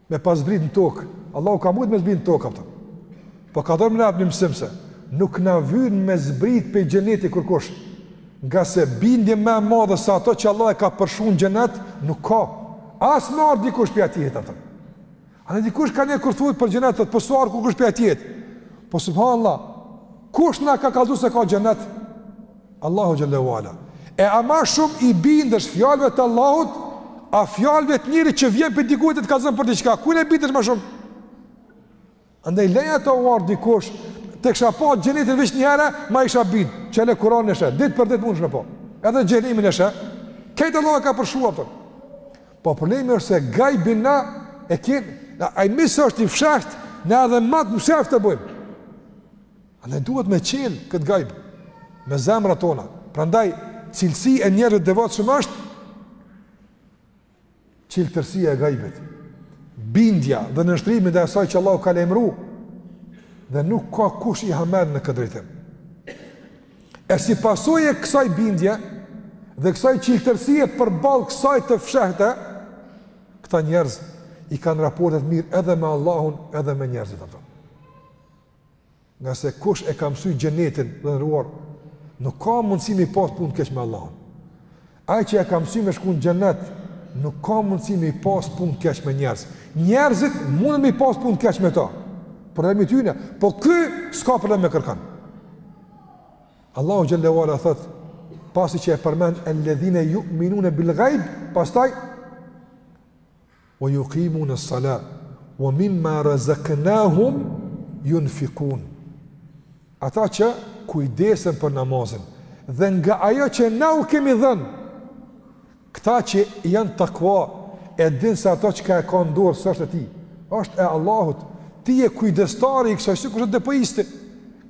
Me pas zbrit në tokë, Allahu ka mujtë me zbrit në tokë, apo jo. Po ka dashtë me na dhanë një mësim se, nuk na vyn me zbrit prej xhenetit kërkush, ngase bindje ma e madhe se ato që Allahu e ka përshkru n'xhenet, nuk ka. As me ardhë dikush prej atjehit, apo jo. Ani dikush kanihere thotë prej xhenetit, po s'ka ardhë kërkush prej atjehit. Po subhanallah, kush na ka kallxu se ka xhenet? Allahu xhel-le ue ala e a ma shumë i bindesh fjalëve të Allahut a fjalëve të njerit që vjen prej dikujt të kallzon për diçka, kujna i bindesh ma shumë? Andaj leje ato, arr dikush, ta kisha pa xhenetin veç njëherë, m'u isha bind, çele Kuranin e sheh, ditë për ditë mund shme po, edhe xhehenemin e sheh, krejt Allahu e ka përshkru, apo. Po problemi është se gajbi na, e Kurani, ai nuk është i fsheft, në edhe matë mësef të bojmë. Ama duhet me çel këtë gajb në zemrat tona. Prandaj cilësi e njerëzve të devotshëm është çiltërsia e gajbit. Bindja dhe nënshtrimi ndaj asaj që Allahu ka lajmëru dhe nuk ka kush i hamendet në këtë drejtim. E si pasojë e kësaj bindje dhe kësaj çiltërsie përballë kësaj të fshehte, këta njerëz i kanë raportet mirë edhe me Allahun, edhe me njerëzit ato. Ngase kush e ka msy xhenetin, të nderuar, nuk ka mundësi me i pas punët keq me Allahun. Ai që e ka msy me shku në xhenet, nuk ka mundësi me i pas punët keq me njerëz. Njerëzit munden me i pas punët keq me ta. Problem i tyne, po ky s'ka problem me kërkan. Allahu xhel-le ue ala thot, pasi që e përmend alladhina yu'minuna bil ghaib, pastaj wa yuqimune s-sala wa mimma razaqnahum yunfiqun. Ata që kujdesen për namazin dhe nga ajo që na u kemi dhënë. Këta që janë takwa e dinë se ato çka e kanë n'dorë s'është e tij, është e Allahut, ti je kujdestari i kësaj, sikurse depoisti,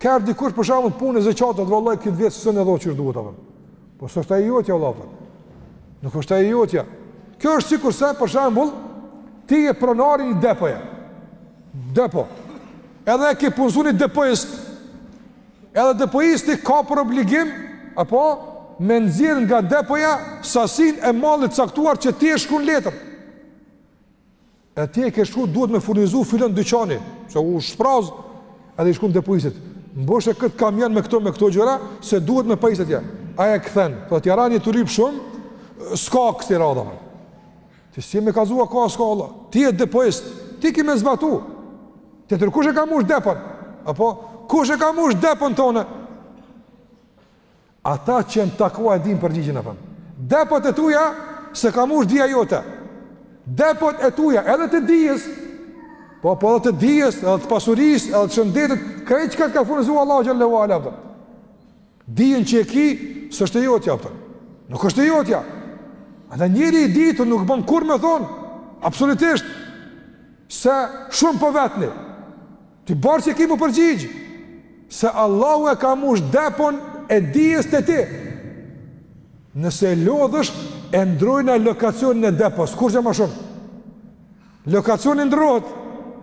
ka ardhë dikush për shembull puna e zeqatit, vallahi, këtë vjet s'e dha që duhet, apër. Po s'është ajo jotja Allah thot. Nuk është ajo jotja. Kjo është sikurse për shembull ti je pronar i një depoje. Depo. Edhe e ke punësuar një depoist. Edhe depoisti ka për obligim apo me nxjerr nga depoja sasinë e mallit të caktuar që ti e shkrun n'letër. E ti e ke shkru, duhet me furnizu filan dyqani, se u shpraz, edhe i shkrun depoistit. Mbushe këtë kamion me këto me këto gjëra, se duhet me pajis atje. Ai ja kthen, thotë jaran je tu lyp shumë, s'ka kësaj radhe. Ti s'ke me kallzu a ka, a s'ka hala. Ti je depoist, ti ki me zbatu. Tjetër kush e ka mush depon? Apo, kush e ka mush depon tonë? Ata që janë takua e dinë përgjigjen, a kupton. Depot e tuja s'e ka mush dija jote. Depot e tuja edhe të dijes. Po po edhe të dijes, edhe të pasurisë, edhe të shëndetit, krejt çka të ka furnizu Allahu xhelle ve ala. Dijen që e ki, s'është e jotja, a kupton. Nuk është e jotja. Edhe njeri i ditur nuk bën kurrë me thonë. Absolutisht. Se shumë po vetni. Ti barë që ki me u përgjigj, se Allahu e ka mush depon e dijes te ti. Nëse lodhesh, e ndrrojna lokacionin e depos, kurgjo ma shumë. Lokacioni ndrrohet,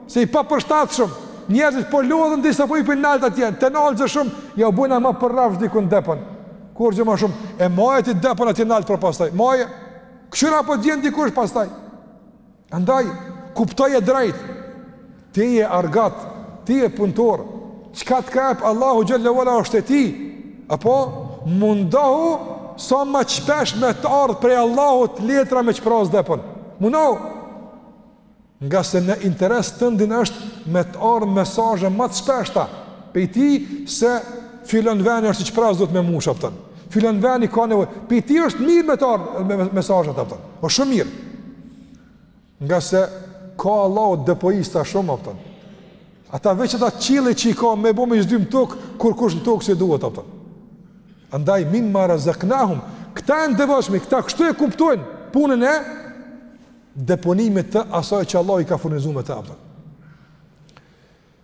se i papërshtatshëm, njerëzit po lodhen derisa po hipin nalt atje, të nalët zë shumë, jau bojna ma përrafsh dikun depon. Kurgjo ma shumë, e maje ti depon atje nalt por pastaj, maje, këqyr a po vjen dikush pastaj. Andaj, kuptoje drejt, ti je argat, ti je punëtor, çka të ka jep Allahu xhelle ve ala është e tij, apo mundohu sa ma shpesh me të ardhë prej Allahut letra me shpraz depon. Mundohu, ngase në interes tëndin është me të ardhë mesazhe ma të shpeshta, pej tij se filan veni është shpraz, duhet me mush, a kupton, filan veni ka nevojë, pej tij është mirë me të ardhë me, me, mesazhet, a kupton, o shumë mirë, Ngase ka Allahu depoista shumë, a kupton. Ata veç ata n'qiell që i ka me bo me i zdryp n'tokë, kurkush në tokë s'i duhet, a kupton. Andaj, mimma razaknahum, këta të devotshmit, këta kështu e kuptojnë punën e deponimit të asaj që Allah i ka furnizu me të, a kupton.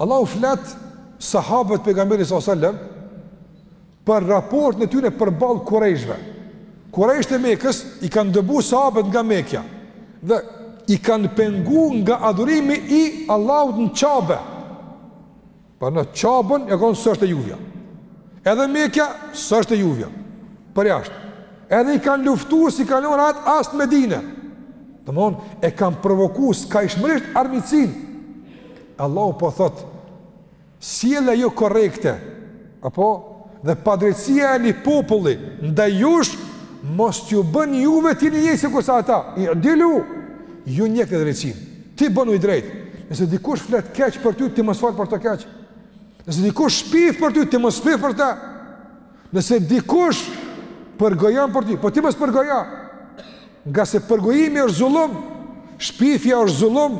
Allahu flet sahabët pejgamberit sallallahu alajhi wasallam për raportin e tyre përballë kurejshve. Kurejshët e Mekës i kanë dëbu sahabët nga Mekja dhe i kanë pengu nga adhurimi i Allahut në Qabe. Për në Qaben e kanë s'është e juvja. Edhe Mekja s'është e juvja. Përjashtë. Edhe i kanë luftu, s'i kanë lonë rahat as në Medinë. Domethonë e kanë provoku skajshmërisht armiqësinë. Allahu po thotë, sjellja jo korrekte, apo dhe padrejtësia e një populli ndaj jush mos t'ju bën juve t'jeni njejt sikurse ata, i'dilu, ju njekni drejtësinë, ti bënu i drejtë, nëse dikush flet keq për ty, ti mos fol për të keq, nëse dikush shpif për ty, ti mos shpif për të, nëse dikush përgojon për ty, po ti mos përgojo, ngase përgojimi është zullum, shpifja është zullum,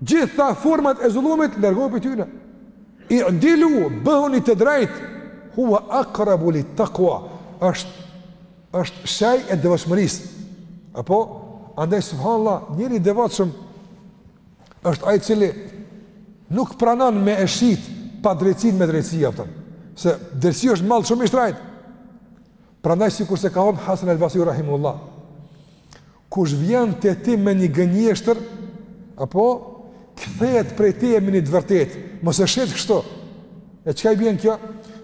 Gjitha format e zullumit largohu prej tyre. I'dilu, bëhuni të drejtë. Huwa aqrabu lit-taqwa. Është është shaj e devotshmërisë. Apo andaj subhanallahu, njeri i devotshëm është ai i cili nuk pranon me e shit padrejtësinë me drejtësi apo. Se drejtësia është mall shumë i shtrajt. Prandaj sikurse ka thon Hasan al-Basri rahimahullah. Kush vjen te ti me një gënjeshtër, apo, kthehet prej teje me një të vërtetë, mos e shet kështu, e çka i bjen kjo,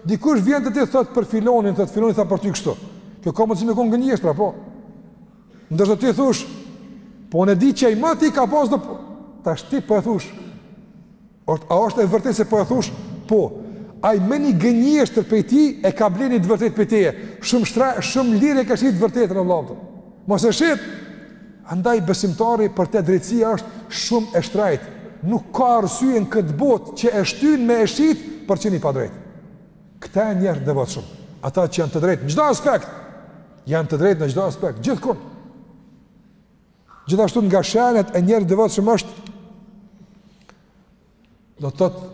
dikush vjen te ti thot për filonin, thot filoni tha për ty kështu, kjo ka mundësi me konë gënjeshtër, apo, ndërsa ti thush, po ne di që ai ma ti ka pas do, tash ti po e thush, Është, a është e vërtetë se po e thush? Po. Ai me një gënjeshtër prej tij e ka ble një të vërtetë prej teje. Shumë shtra, shumë lirë e ka shit të vërtetën vlla, apo. Mos e shit. Andaj besimtari për të drejtësia është shumë e shtrajt. Nuk ka arsye në këtë botë që e shtyn me e shit për t'qenë i padrejtë. Këta janë njerëz të devotshëm. Ata që janë të drejtë në çdo aspekt. Janë të drejtë në çdo aspekt, gjithkund. Gjithashtu nga shenjat e njerëzve t'devotshëm është do të thotë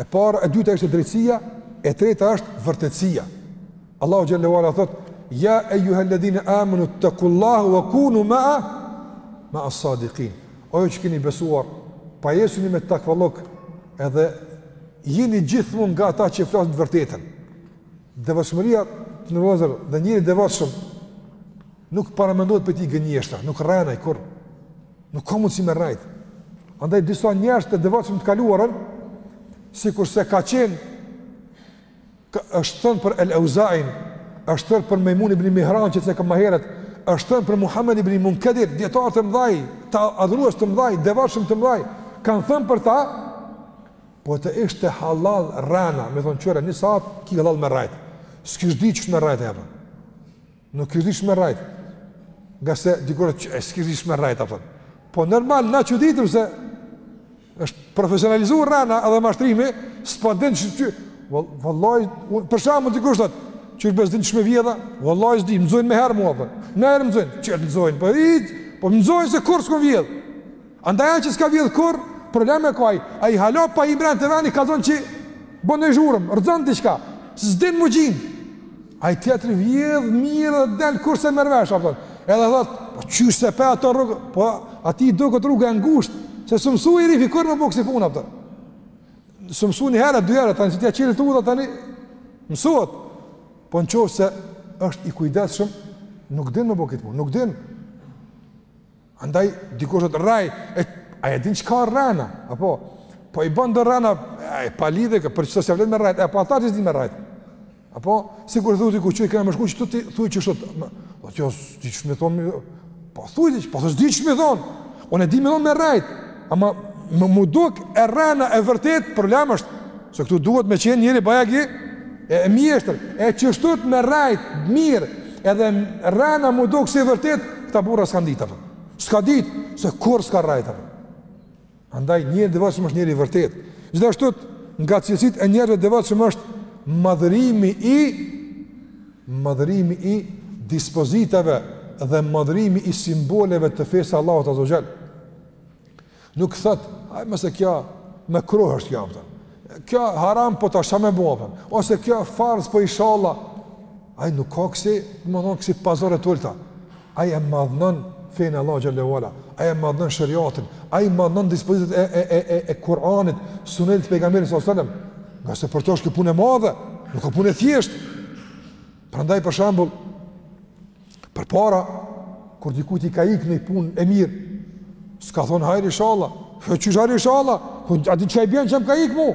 e para, e dyta është drejtësia, e treta është vërtetësia. Allahu xhel-le ue ala thot: "Ya ayyuhalladhina amanu ittaqullaha wa kunu ma'a as-sadiqin." O ju që keni besuar, pajisuni me takvallok edhe jini gjithmonë nga ata që flasin të vërtetën. Devotshmëria vllezër dhe njeri i devotshëm Nuk paramendohet për të gënjeshtra, nuk rren ai kurr. Nuk ka mundësi me rrejt. Andaj disa njerëz të devotshëm të kaluarën, sikurse ka qenë ka, është thënë për El Auzain, është thënë për Mejmun ibn Mihran që e ceka ma herët, është thënë për Muhammed ibn Munkadir, dietar të mëdhaj, të adhurues të mëdhaj, devotshëm të mëdhaj, kanë thënë për ta, po të ishte hallall rrana, me thonë qëra një saat, ki hallall me rrajt. S'kish dit qysh me rrajt, apo. Nuk kish dit qysh me rrajt. Ngase dikur që e s'kish dit qysh me rrajt, apëton. Po normal, na që ditëm se është profesionalizuar rrana edhe mashtrimi, s'po din që që... Vëllaj, për shembull dikush thot, qysh be s'din qysh me vjedh a, vëllaj s'di, më zojnë meniherë mua, për. meniherë më zojnë, qysh t'zojnë, për po i, po më zojnë se kurr s'kom vjedh. Andaj ai që s'ka vjedh kurr, probleme ka i, ai hala pa mrri te veni, ka zonë që bën zhurm, rrëzon diçka, s'din më gjinë, Ai tjetri vjedh mirë dhe del kush s'e merr vesh, apo. Edhe thot, po qysh s'e pe atë rrugë, po atij i duket rruga e ngushtë, se s'u msu herifi kurr me bo ksi punë, apo. Si u msu një herë, dy herë tani si t'ia çilet udha tani. Mësohet. Po në qoftë se është i kujdesshëm, nuk din me bo kit punë, nuk din. Andaj, dikush është rrejt, e, a e din çka rrena, apo, po i bën do rrena, e, pa lidhje, për to s'ja vlen me rrejt, e, po ata që s'din me rrejt, apo, sikur thu ti ku që i kena me shku, që të ti thuj qështu, ma, o, tjo, s'di që me thonë, po thuj që, po s'di që me thonë, unë e di domethonë me rrejt, ama, me m'u duk rrena e vërtetë, problem është, Se këtu duhet me qenë njeri bajagi mjeshtër, e qështu me rrejt, mirë, edhe rrena m'u dok si vërtet, këta burra s'kanë ditë, për. s'ka dit, se kurrë s'ka rrejt, për. andaj njeri i devotshëm është njeri i vërtetë, gjithashtu nga cilësitë e njeriut devotshëm është madhërimi i, madhërimi i dispozitave dhe madhërimi i simboleve të fesë Allahut Azze ve xhel. Nuk thot, ai më se kjo mekruh është kjo, a kupton. Kjo haram po tash më bëu Ose kjo farz po inshallah. Ai nuk ka kësi, domethon kësi pazare të ulta. Ai e madhnon fenë e Allahut xhel-le ve ala. Ai e madhnon sheriatin. Ai madhnon dispozitat e e e e, e Kur'anit, sunetit të pejgamberit sallallahu alajhi wasallam. Ngase për to është punë e madhe, nuk ka punë të thjesht. Prandaj për shembull Përpara, kur dikujt i ka ik një punë e mirë, s'ka thonë hajr ishalla, hë qysh hajr ishalla, a di çka i bjen që më ka ik mu?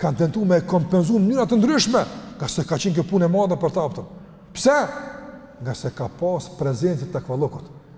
Kanë tentu me e kompenzu në mënyra të ndryshme, ngase ka qenë kjo punë e madhe për ta, a kupton. Pse? Ngase ka pas prezencë të takvallukut.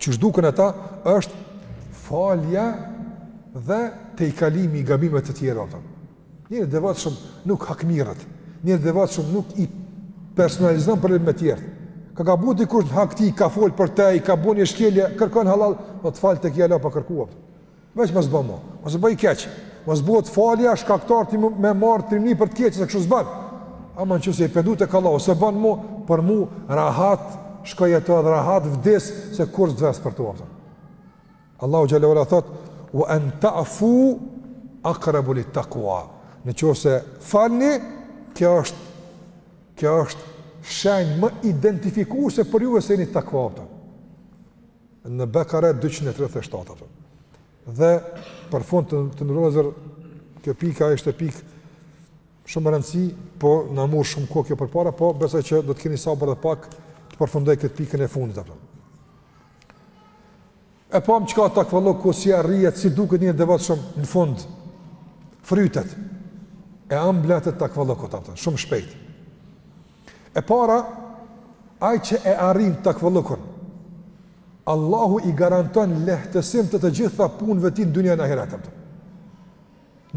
qysh duken ata, është falja dhe tejkalimi i gabimeve të tjerëve. Njeri i devotshëm nuk hakmirret, njeri i devotshëm nuk i personalizon problemet me tjertë. Ka gabu dikush në hak ti, ka folë për te, i ka bo një shkelje, kërkon hallall, dhe po të falë të ka fal pa kërku. Veç mos bë më, mos e bëj keq. Mos bëhet falja shkaktar ti me marr trimni për të keqe se kështu s'bën. Ama në qoftë se je pendu tek Allahu s'e bën më për mu rahat, shko jeto edhe rahat vdis se kurrë s'vdes për to. Allahu xhel-le ve ala thot wa an ta'fu aqrabu lit taqwa. Në qoftë se falni, kjo është kjo është shenjë më identifikuese për ju se jeni takva, a kupton. në Bekare 237, a kupton. Dhe për fund të, të nderuar vllezër kjo pika është pikë shumë me rëndësi, po na mor shumë kohë kjo përpara, po besoj që do të keni sabër edhe pak të përfundoj këtë pikën e fundit, a kupton. E pamë çka takvalluku, si arrihet, si duket njeri i devotshëm në fund, frytet e ambla të takvallukut, a kupton, shumë shpejt. E para, ai që e arrin takvallukun, Allahu i garanton lehtësim të të gjitha punëve të tij në dunja në ahiret.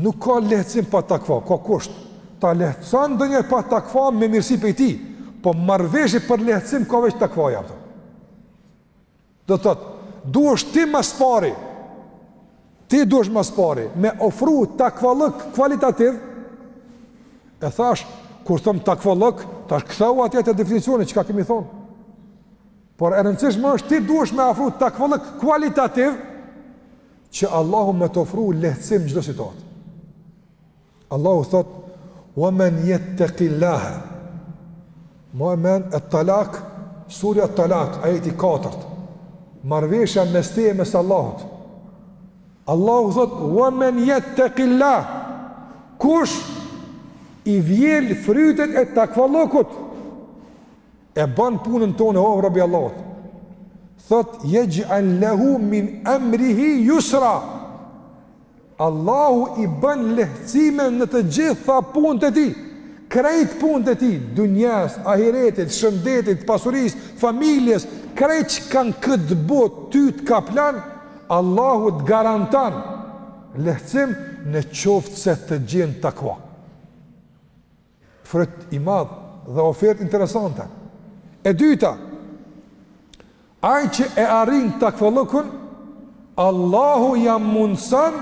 Nuk ka lehtësim pa takva, ka kusht. Ta lehtëson ndonjëherë pa takva me mirësi prej tij, po marrëveshje për lehtësim ka veç takvaja, a kupton. Do të thotë, duhesh ti mas pari, ti duhesh mas pari, me ofru takvallëk kualitativ, e thashë, kur thom takvallëk, thashë kthehu atje te definicioni, çka kemi thonë. Por e rëndësishme është ti duhesh me ofru takvallëk kualitativ, që Allahu me të ofru lehtësim në çdo situatë. Allahu thot: "Wa men yattaqillaha" Ma e men et-Talak, surja Talak, ajeti katërt, marrëveshja mes te e mes Allahut. Allahu thot, wa men jettekillah, kush i vjel frytet e takvallëkut, e ban punën tonë, o rob i Allahut. Thot, jexh'al lehu min emrihi jusra, Allahu i bën lehtësime në të gjitha punët e tij. Krejt punët e tij, dunjasë, ahiretit, shëndetit, pasurisë, familjes, krejt çka në këtë botë ty të kaplon, Allahu të garanton lehtësim në qoftë se të gjen takva. Fryt i madh dhe ofertë interesante. E dyta, ai që e arrin takvallëkun, Allahu ja mundësan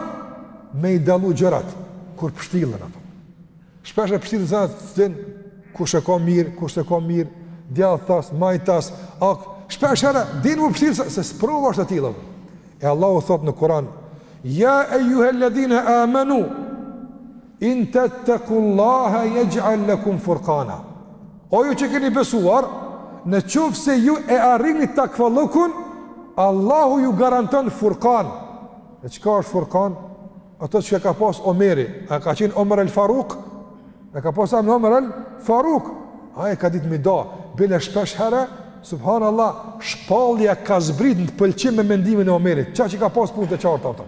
me i dallu gjërat, kur pështillen ato. Shpeshherë pështillen s'e din, kush e ka mirë, kush e ka mirë, djathtas, majtas, ak, shpesh herë din m'u pështill se, se sprova është e tillë. E Allahu thot në Kuran, Ja ejjuhel-ledhine amenu, In tettekullahe jexh'al lekum furkana O ju që keni besuar, në qoftë se ju e arrini takvallëkun, Allahu ju garanton furkan. E çka është furkan? Ato çka ka pas Omeri, a ka qenë Omer el Faruk? E ka pas emër Omer el Faruk. Ai ka ditë m'i da, bile shpesh herë, subhanallah, shpallja ka zbrit në pëlqim me mendimin e Omerit. Kaq i ka pas punët të qarta ato.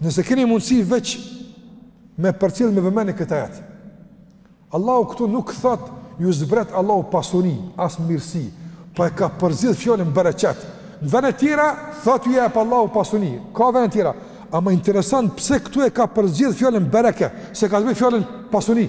Nëse keni mundësi veç me përcjell me vëmenje këtë ajet. Allahu këtu nuk thot ju zbret Allahu pasuni, as mirësi, po e ka përzgjedh fjalën bereqet. Në vene tjera thot ju jep Allahu pasuni. Ka vene tjera, ama interesant pse këtu e ka përzgjedh fjalën bereqet, s'e ka zbrit fjalën pasuni.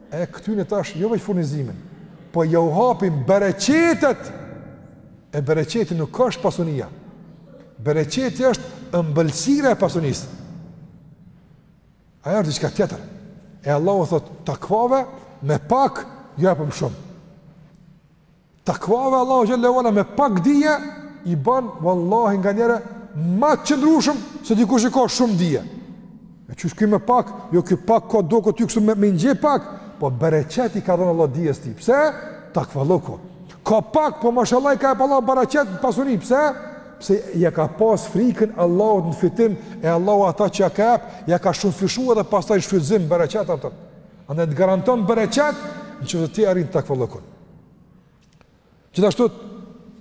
E këtyne tash jo veç furnizimin, po jau hapim bereqetet, e bereqeti nuk është pasunia, bereqeti është ëmbëlsira e pasunisë, ajo është diçka tjetër, e Allahu thot takvave me pak, japim shumë, Takvave Allahu xhallahu ala me pak dije i ban vallahi nganjëherë ma të qëndrueshëm se dikush që ka shumë dije. Me qysh ky me pak, jo ky pak ka duket ty kështu me me ni pak, po bereqet i ka dhënë Allah dijes tij. Pse? Takvallëku. Ka pak, po mashallah i ka ba Allah bereqet në pasuri. Pse? Pse ia ka pas frikën Allahut në fitim e Allahu ata që ia ka jap, ia ka shumëfishuar dhe pastaj shfrytëzim bereqet atë. Andaj të garanton bereqet nëse ti arrin takvallëkun. Gjithashtu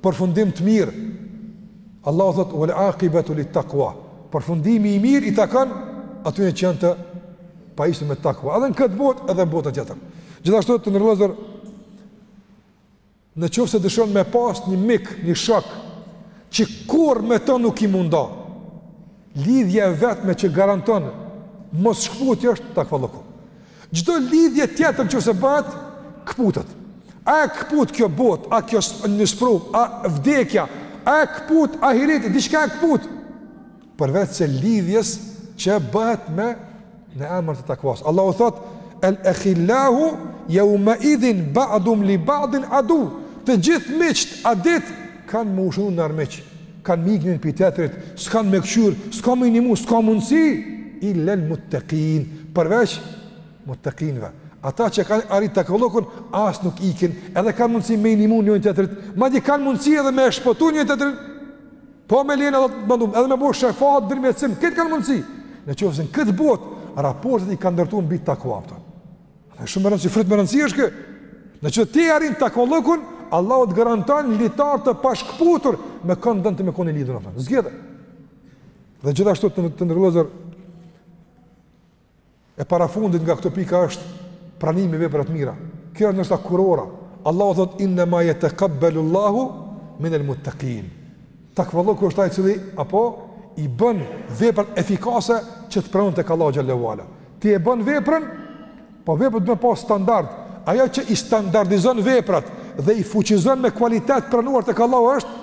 përfundim të mirë. Allahu thotë wal aqibatu lit taqwa. Përfundimi i mirë i takon atyre që janë të pajisur me takwa, edhe në këtë botë, edhe në botën tjetër. Gjithashtu të ndëgjues në qoftë se dëshon me pas një mik, një shok, që kurrë me të nuk i mundo, Lidhja e vetme që garanton mos shkëputje është takvallëku. Çdo lidhje tjetër nëse bëhet këputet. A e këput kjo botë, a kjo një sprovë, a vdekja, a e këput ahireti, diçka e këput. Përveçse lidhjes që bëhet me Në emër të takvas. Allahu thotë, el ehillau jeumeidhin ba'dum li ba'din adu, të gjithë miqtë atë ditë, kanë me u shndërru në armiq, kanë me ik njoni prej tjetrit, s'kanë me këqyr, s'kanë me i nimu, s'kanë mundësi, il-lel muttekin, përveç muttekinëve. Ata që kanë arrit takvallëkun, as nuk ikin, edhe kanë mundësi me i nimu njoni tjetrit, madje kanë mundësi edhe me e shpëtu njoni tjetrin, Po me lejen e Allahut mandej, edhe me bo shefat, ndërmjetsim, këtë kanë mundësi. Në qoftë se n'këtë botë, raportet i kanë ndërtu mbi takva. Një shumë me rëndësi, fryt me rëndësi është ky. Në që ti arrin takvallëkun, Allahu të garantan litar të pashkëputur me kënd don ti me kon i lidhun. Zgjidhe. Dhe gjithashtu të, të ndëgjues, E parafundit nga këto pika është pranimi i veprave të mira. Kjo është ndoshta kurora. Allahu thotë, innema jetekabbelu Allahu minel muttekin. Takvalloku është taj cili, apo, i bën veprat efikase që të pranohen tek Allahu xhel-le ue ala. Ti e bën veprën, po vepra do me pas standard. Ajo që i standardizon veprat dhe i fuqizon me kualitet pranuar tek Allahu është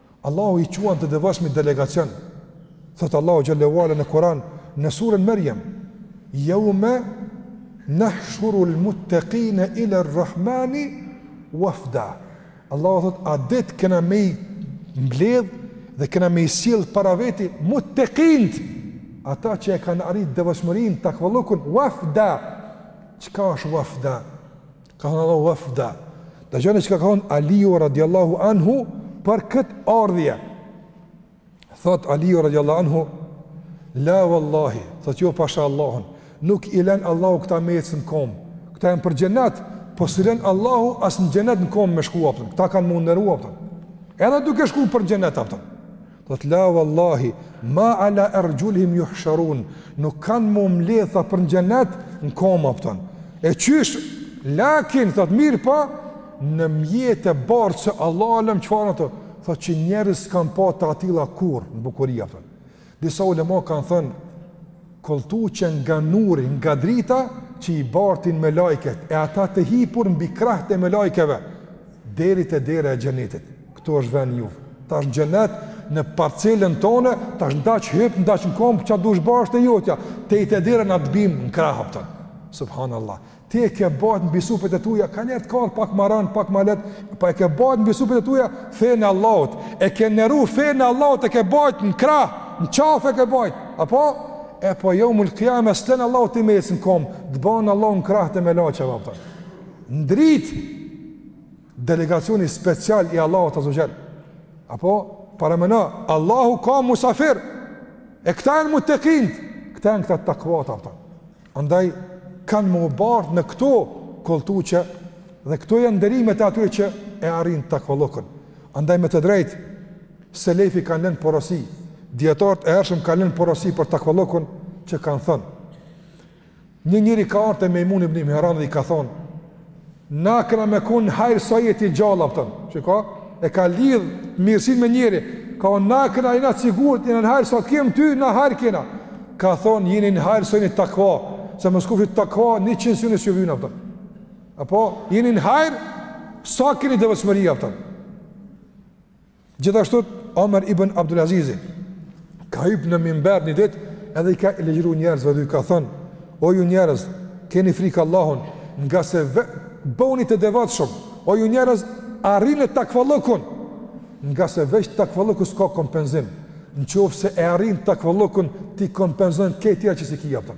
Allahu i quan të devotshmit delegacion. Thotë Allahu xhel-le ue ala në Kur'an në suren Merjem, "Yawma nahshuru al-muttaqina ila ar-rahmani wafda." Allahu thotë atë ditë kena me i mbledh dhe kena me i sjell para veti muttaqinët ata që e kanë arrit devotshmërinë takvallëkun wafda. Çka është wafda? Ka thënë Allahu wafda. Dëgjoni çka ka thënë Aliu radiallahu anhu për këtë ardhje. Thot Aliu radiallahu anhu, la wallahi, thot jo pasha Allahun, nuk i len Allahu këta me ec në kom, këta janë për xhenet, po s'i len Allahu as në xhenet në kom me shku a kupton, këta kanë m'u nderu a kupton, edhe duke shku për xhenet a kupton. Thotë la vallahi ma ala arjulhim yuhsharun, nuk kanë m'u mledh ata për në xhenet në kom a kupton. E qysh lakin thot mirëpo po, në mjete bartëse Allah alem çfarë janë ato, thot që njerëz s'kanë pa të atilla kurr në bukuri a kupton. Disa ulema kanë thënë kolltuqe nga nuri, nga drita që i bartin melajket e ata të hipur mbi krahët e melajkeve deri te dera e xhenetit. Këtu është vendi juv. Tash në xhenet, në parcelën tone, tash n'daç hyp, n'daç në komb, ça dush ba, asht e jotja. Tej te dera na të bim në krah a kupton. Subhanallahu. Ti e ke bajt mbi supet e tuja, kanjerë t'ka ardh pak ma ran, pak ma leht, po e ke bajt mbi supet e tuja fenë e Allahut. E ke neru fenë e Allahut, e ke bajt në krah, në qaf e ke bajt. Apo e po jeumul kijame s'len Allahu ti me ec në komb, të ban Allahu në krah të melaqeve a kupton. Ndrit Delegacioni special i Allahut Azza wa Jall. Apo parameno, Allahu ka musafir. E këta janë mutekintë, këta janë këta takvatë a kupton. Andaj kanë m'u bart në këto kolltuqe dhe këto janë nderimet e atyre që e arrijnë takvallëkun. Andaj me të drejtë selefi kanë lënë porosi, dietarët e hershëm kanë lënë porosi për takvallëkun që kanë thënë Një njeri ka ardhur te Mejmun ibn Mihran dhe i ka thonë: "Na kena me kon n'hajr sa je ti gjallë a kupton." Çka, e ka lidh mirësinë me njeri, ka thonë: "Na kena jena sigurt, jena n'hajr sa të kem ty, na hajr kena." Ka thonë: "Jeni në hajr sa jeni takva, se mos kofshit takva, njëqind si unë s'ju vyn a kupton." Apo, jeni në hajr sa keni devotshmëri a kupton. Gjithashtu Omer ibn Abdul Azizi ka hyp në mimber një ditë edhe i ka ligjëru njerëzve dhe i ka thënë: "O ju njerëz, keni frikë Allahun, ngase vë, bëuni të devotshëm. O ju njerëz, arrini takvallëkun, ngase veç takvallëku s'ka kompenzim. Në qoftë se e arrin takvallëkun, t'i kompenzon këto tjera që s'i ki a kupton."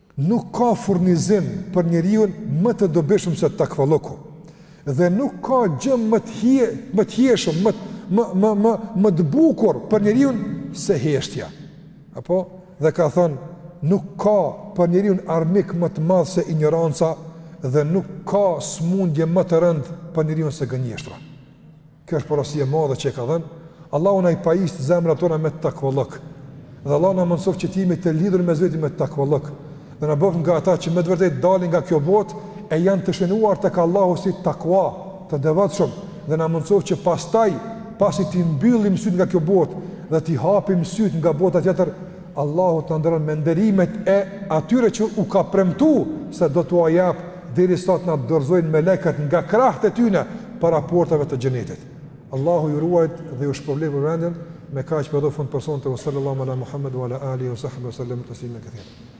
Nuk ka furnizim për njeriun më të dobishëm se takvalluku, dhe nuk ka gjë më të hije, më të hijshëm, më më më më më të bukur për njeriun se heshtja. Apo, dhe ka thënë, nuk ka për njeriun armik më të madh se injoranca dhe nuk ka sëmundje më të rëndë për njeriun se gënjeshtra. Kjo është porosi e madhe që e ka dhënë. Allahu na i pajistë zemrat tona me takvallëk. Dhe Allahu na mundësoftë që të jemi të lidhur mes veti me takvallëk. Dhe na bëftë nga ata që me të vërtetë dalin nga kjo botë e janë të shënuar tek Allahu si takva, të devotshëm dhe na mundësoftë që pastaj pasi t'i mbyllim sytë nga kjo botë dhe t'i hapim sytë nga bota tjetër, Allahu të na nderon me nderimet e atyre që u ka premtu se do t'ua jap derisa të na dorëzojnë melekët nga krahët e tyne para portave të xhenetit. Allahu ju ruajt dhe ju shpërbleft për vëmendjen, me kaq po dhamë fund për sonte, ve sal-lallahu ala Muhammed ve ala alihi ve sahbihi ve selem teslimen kethira.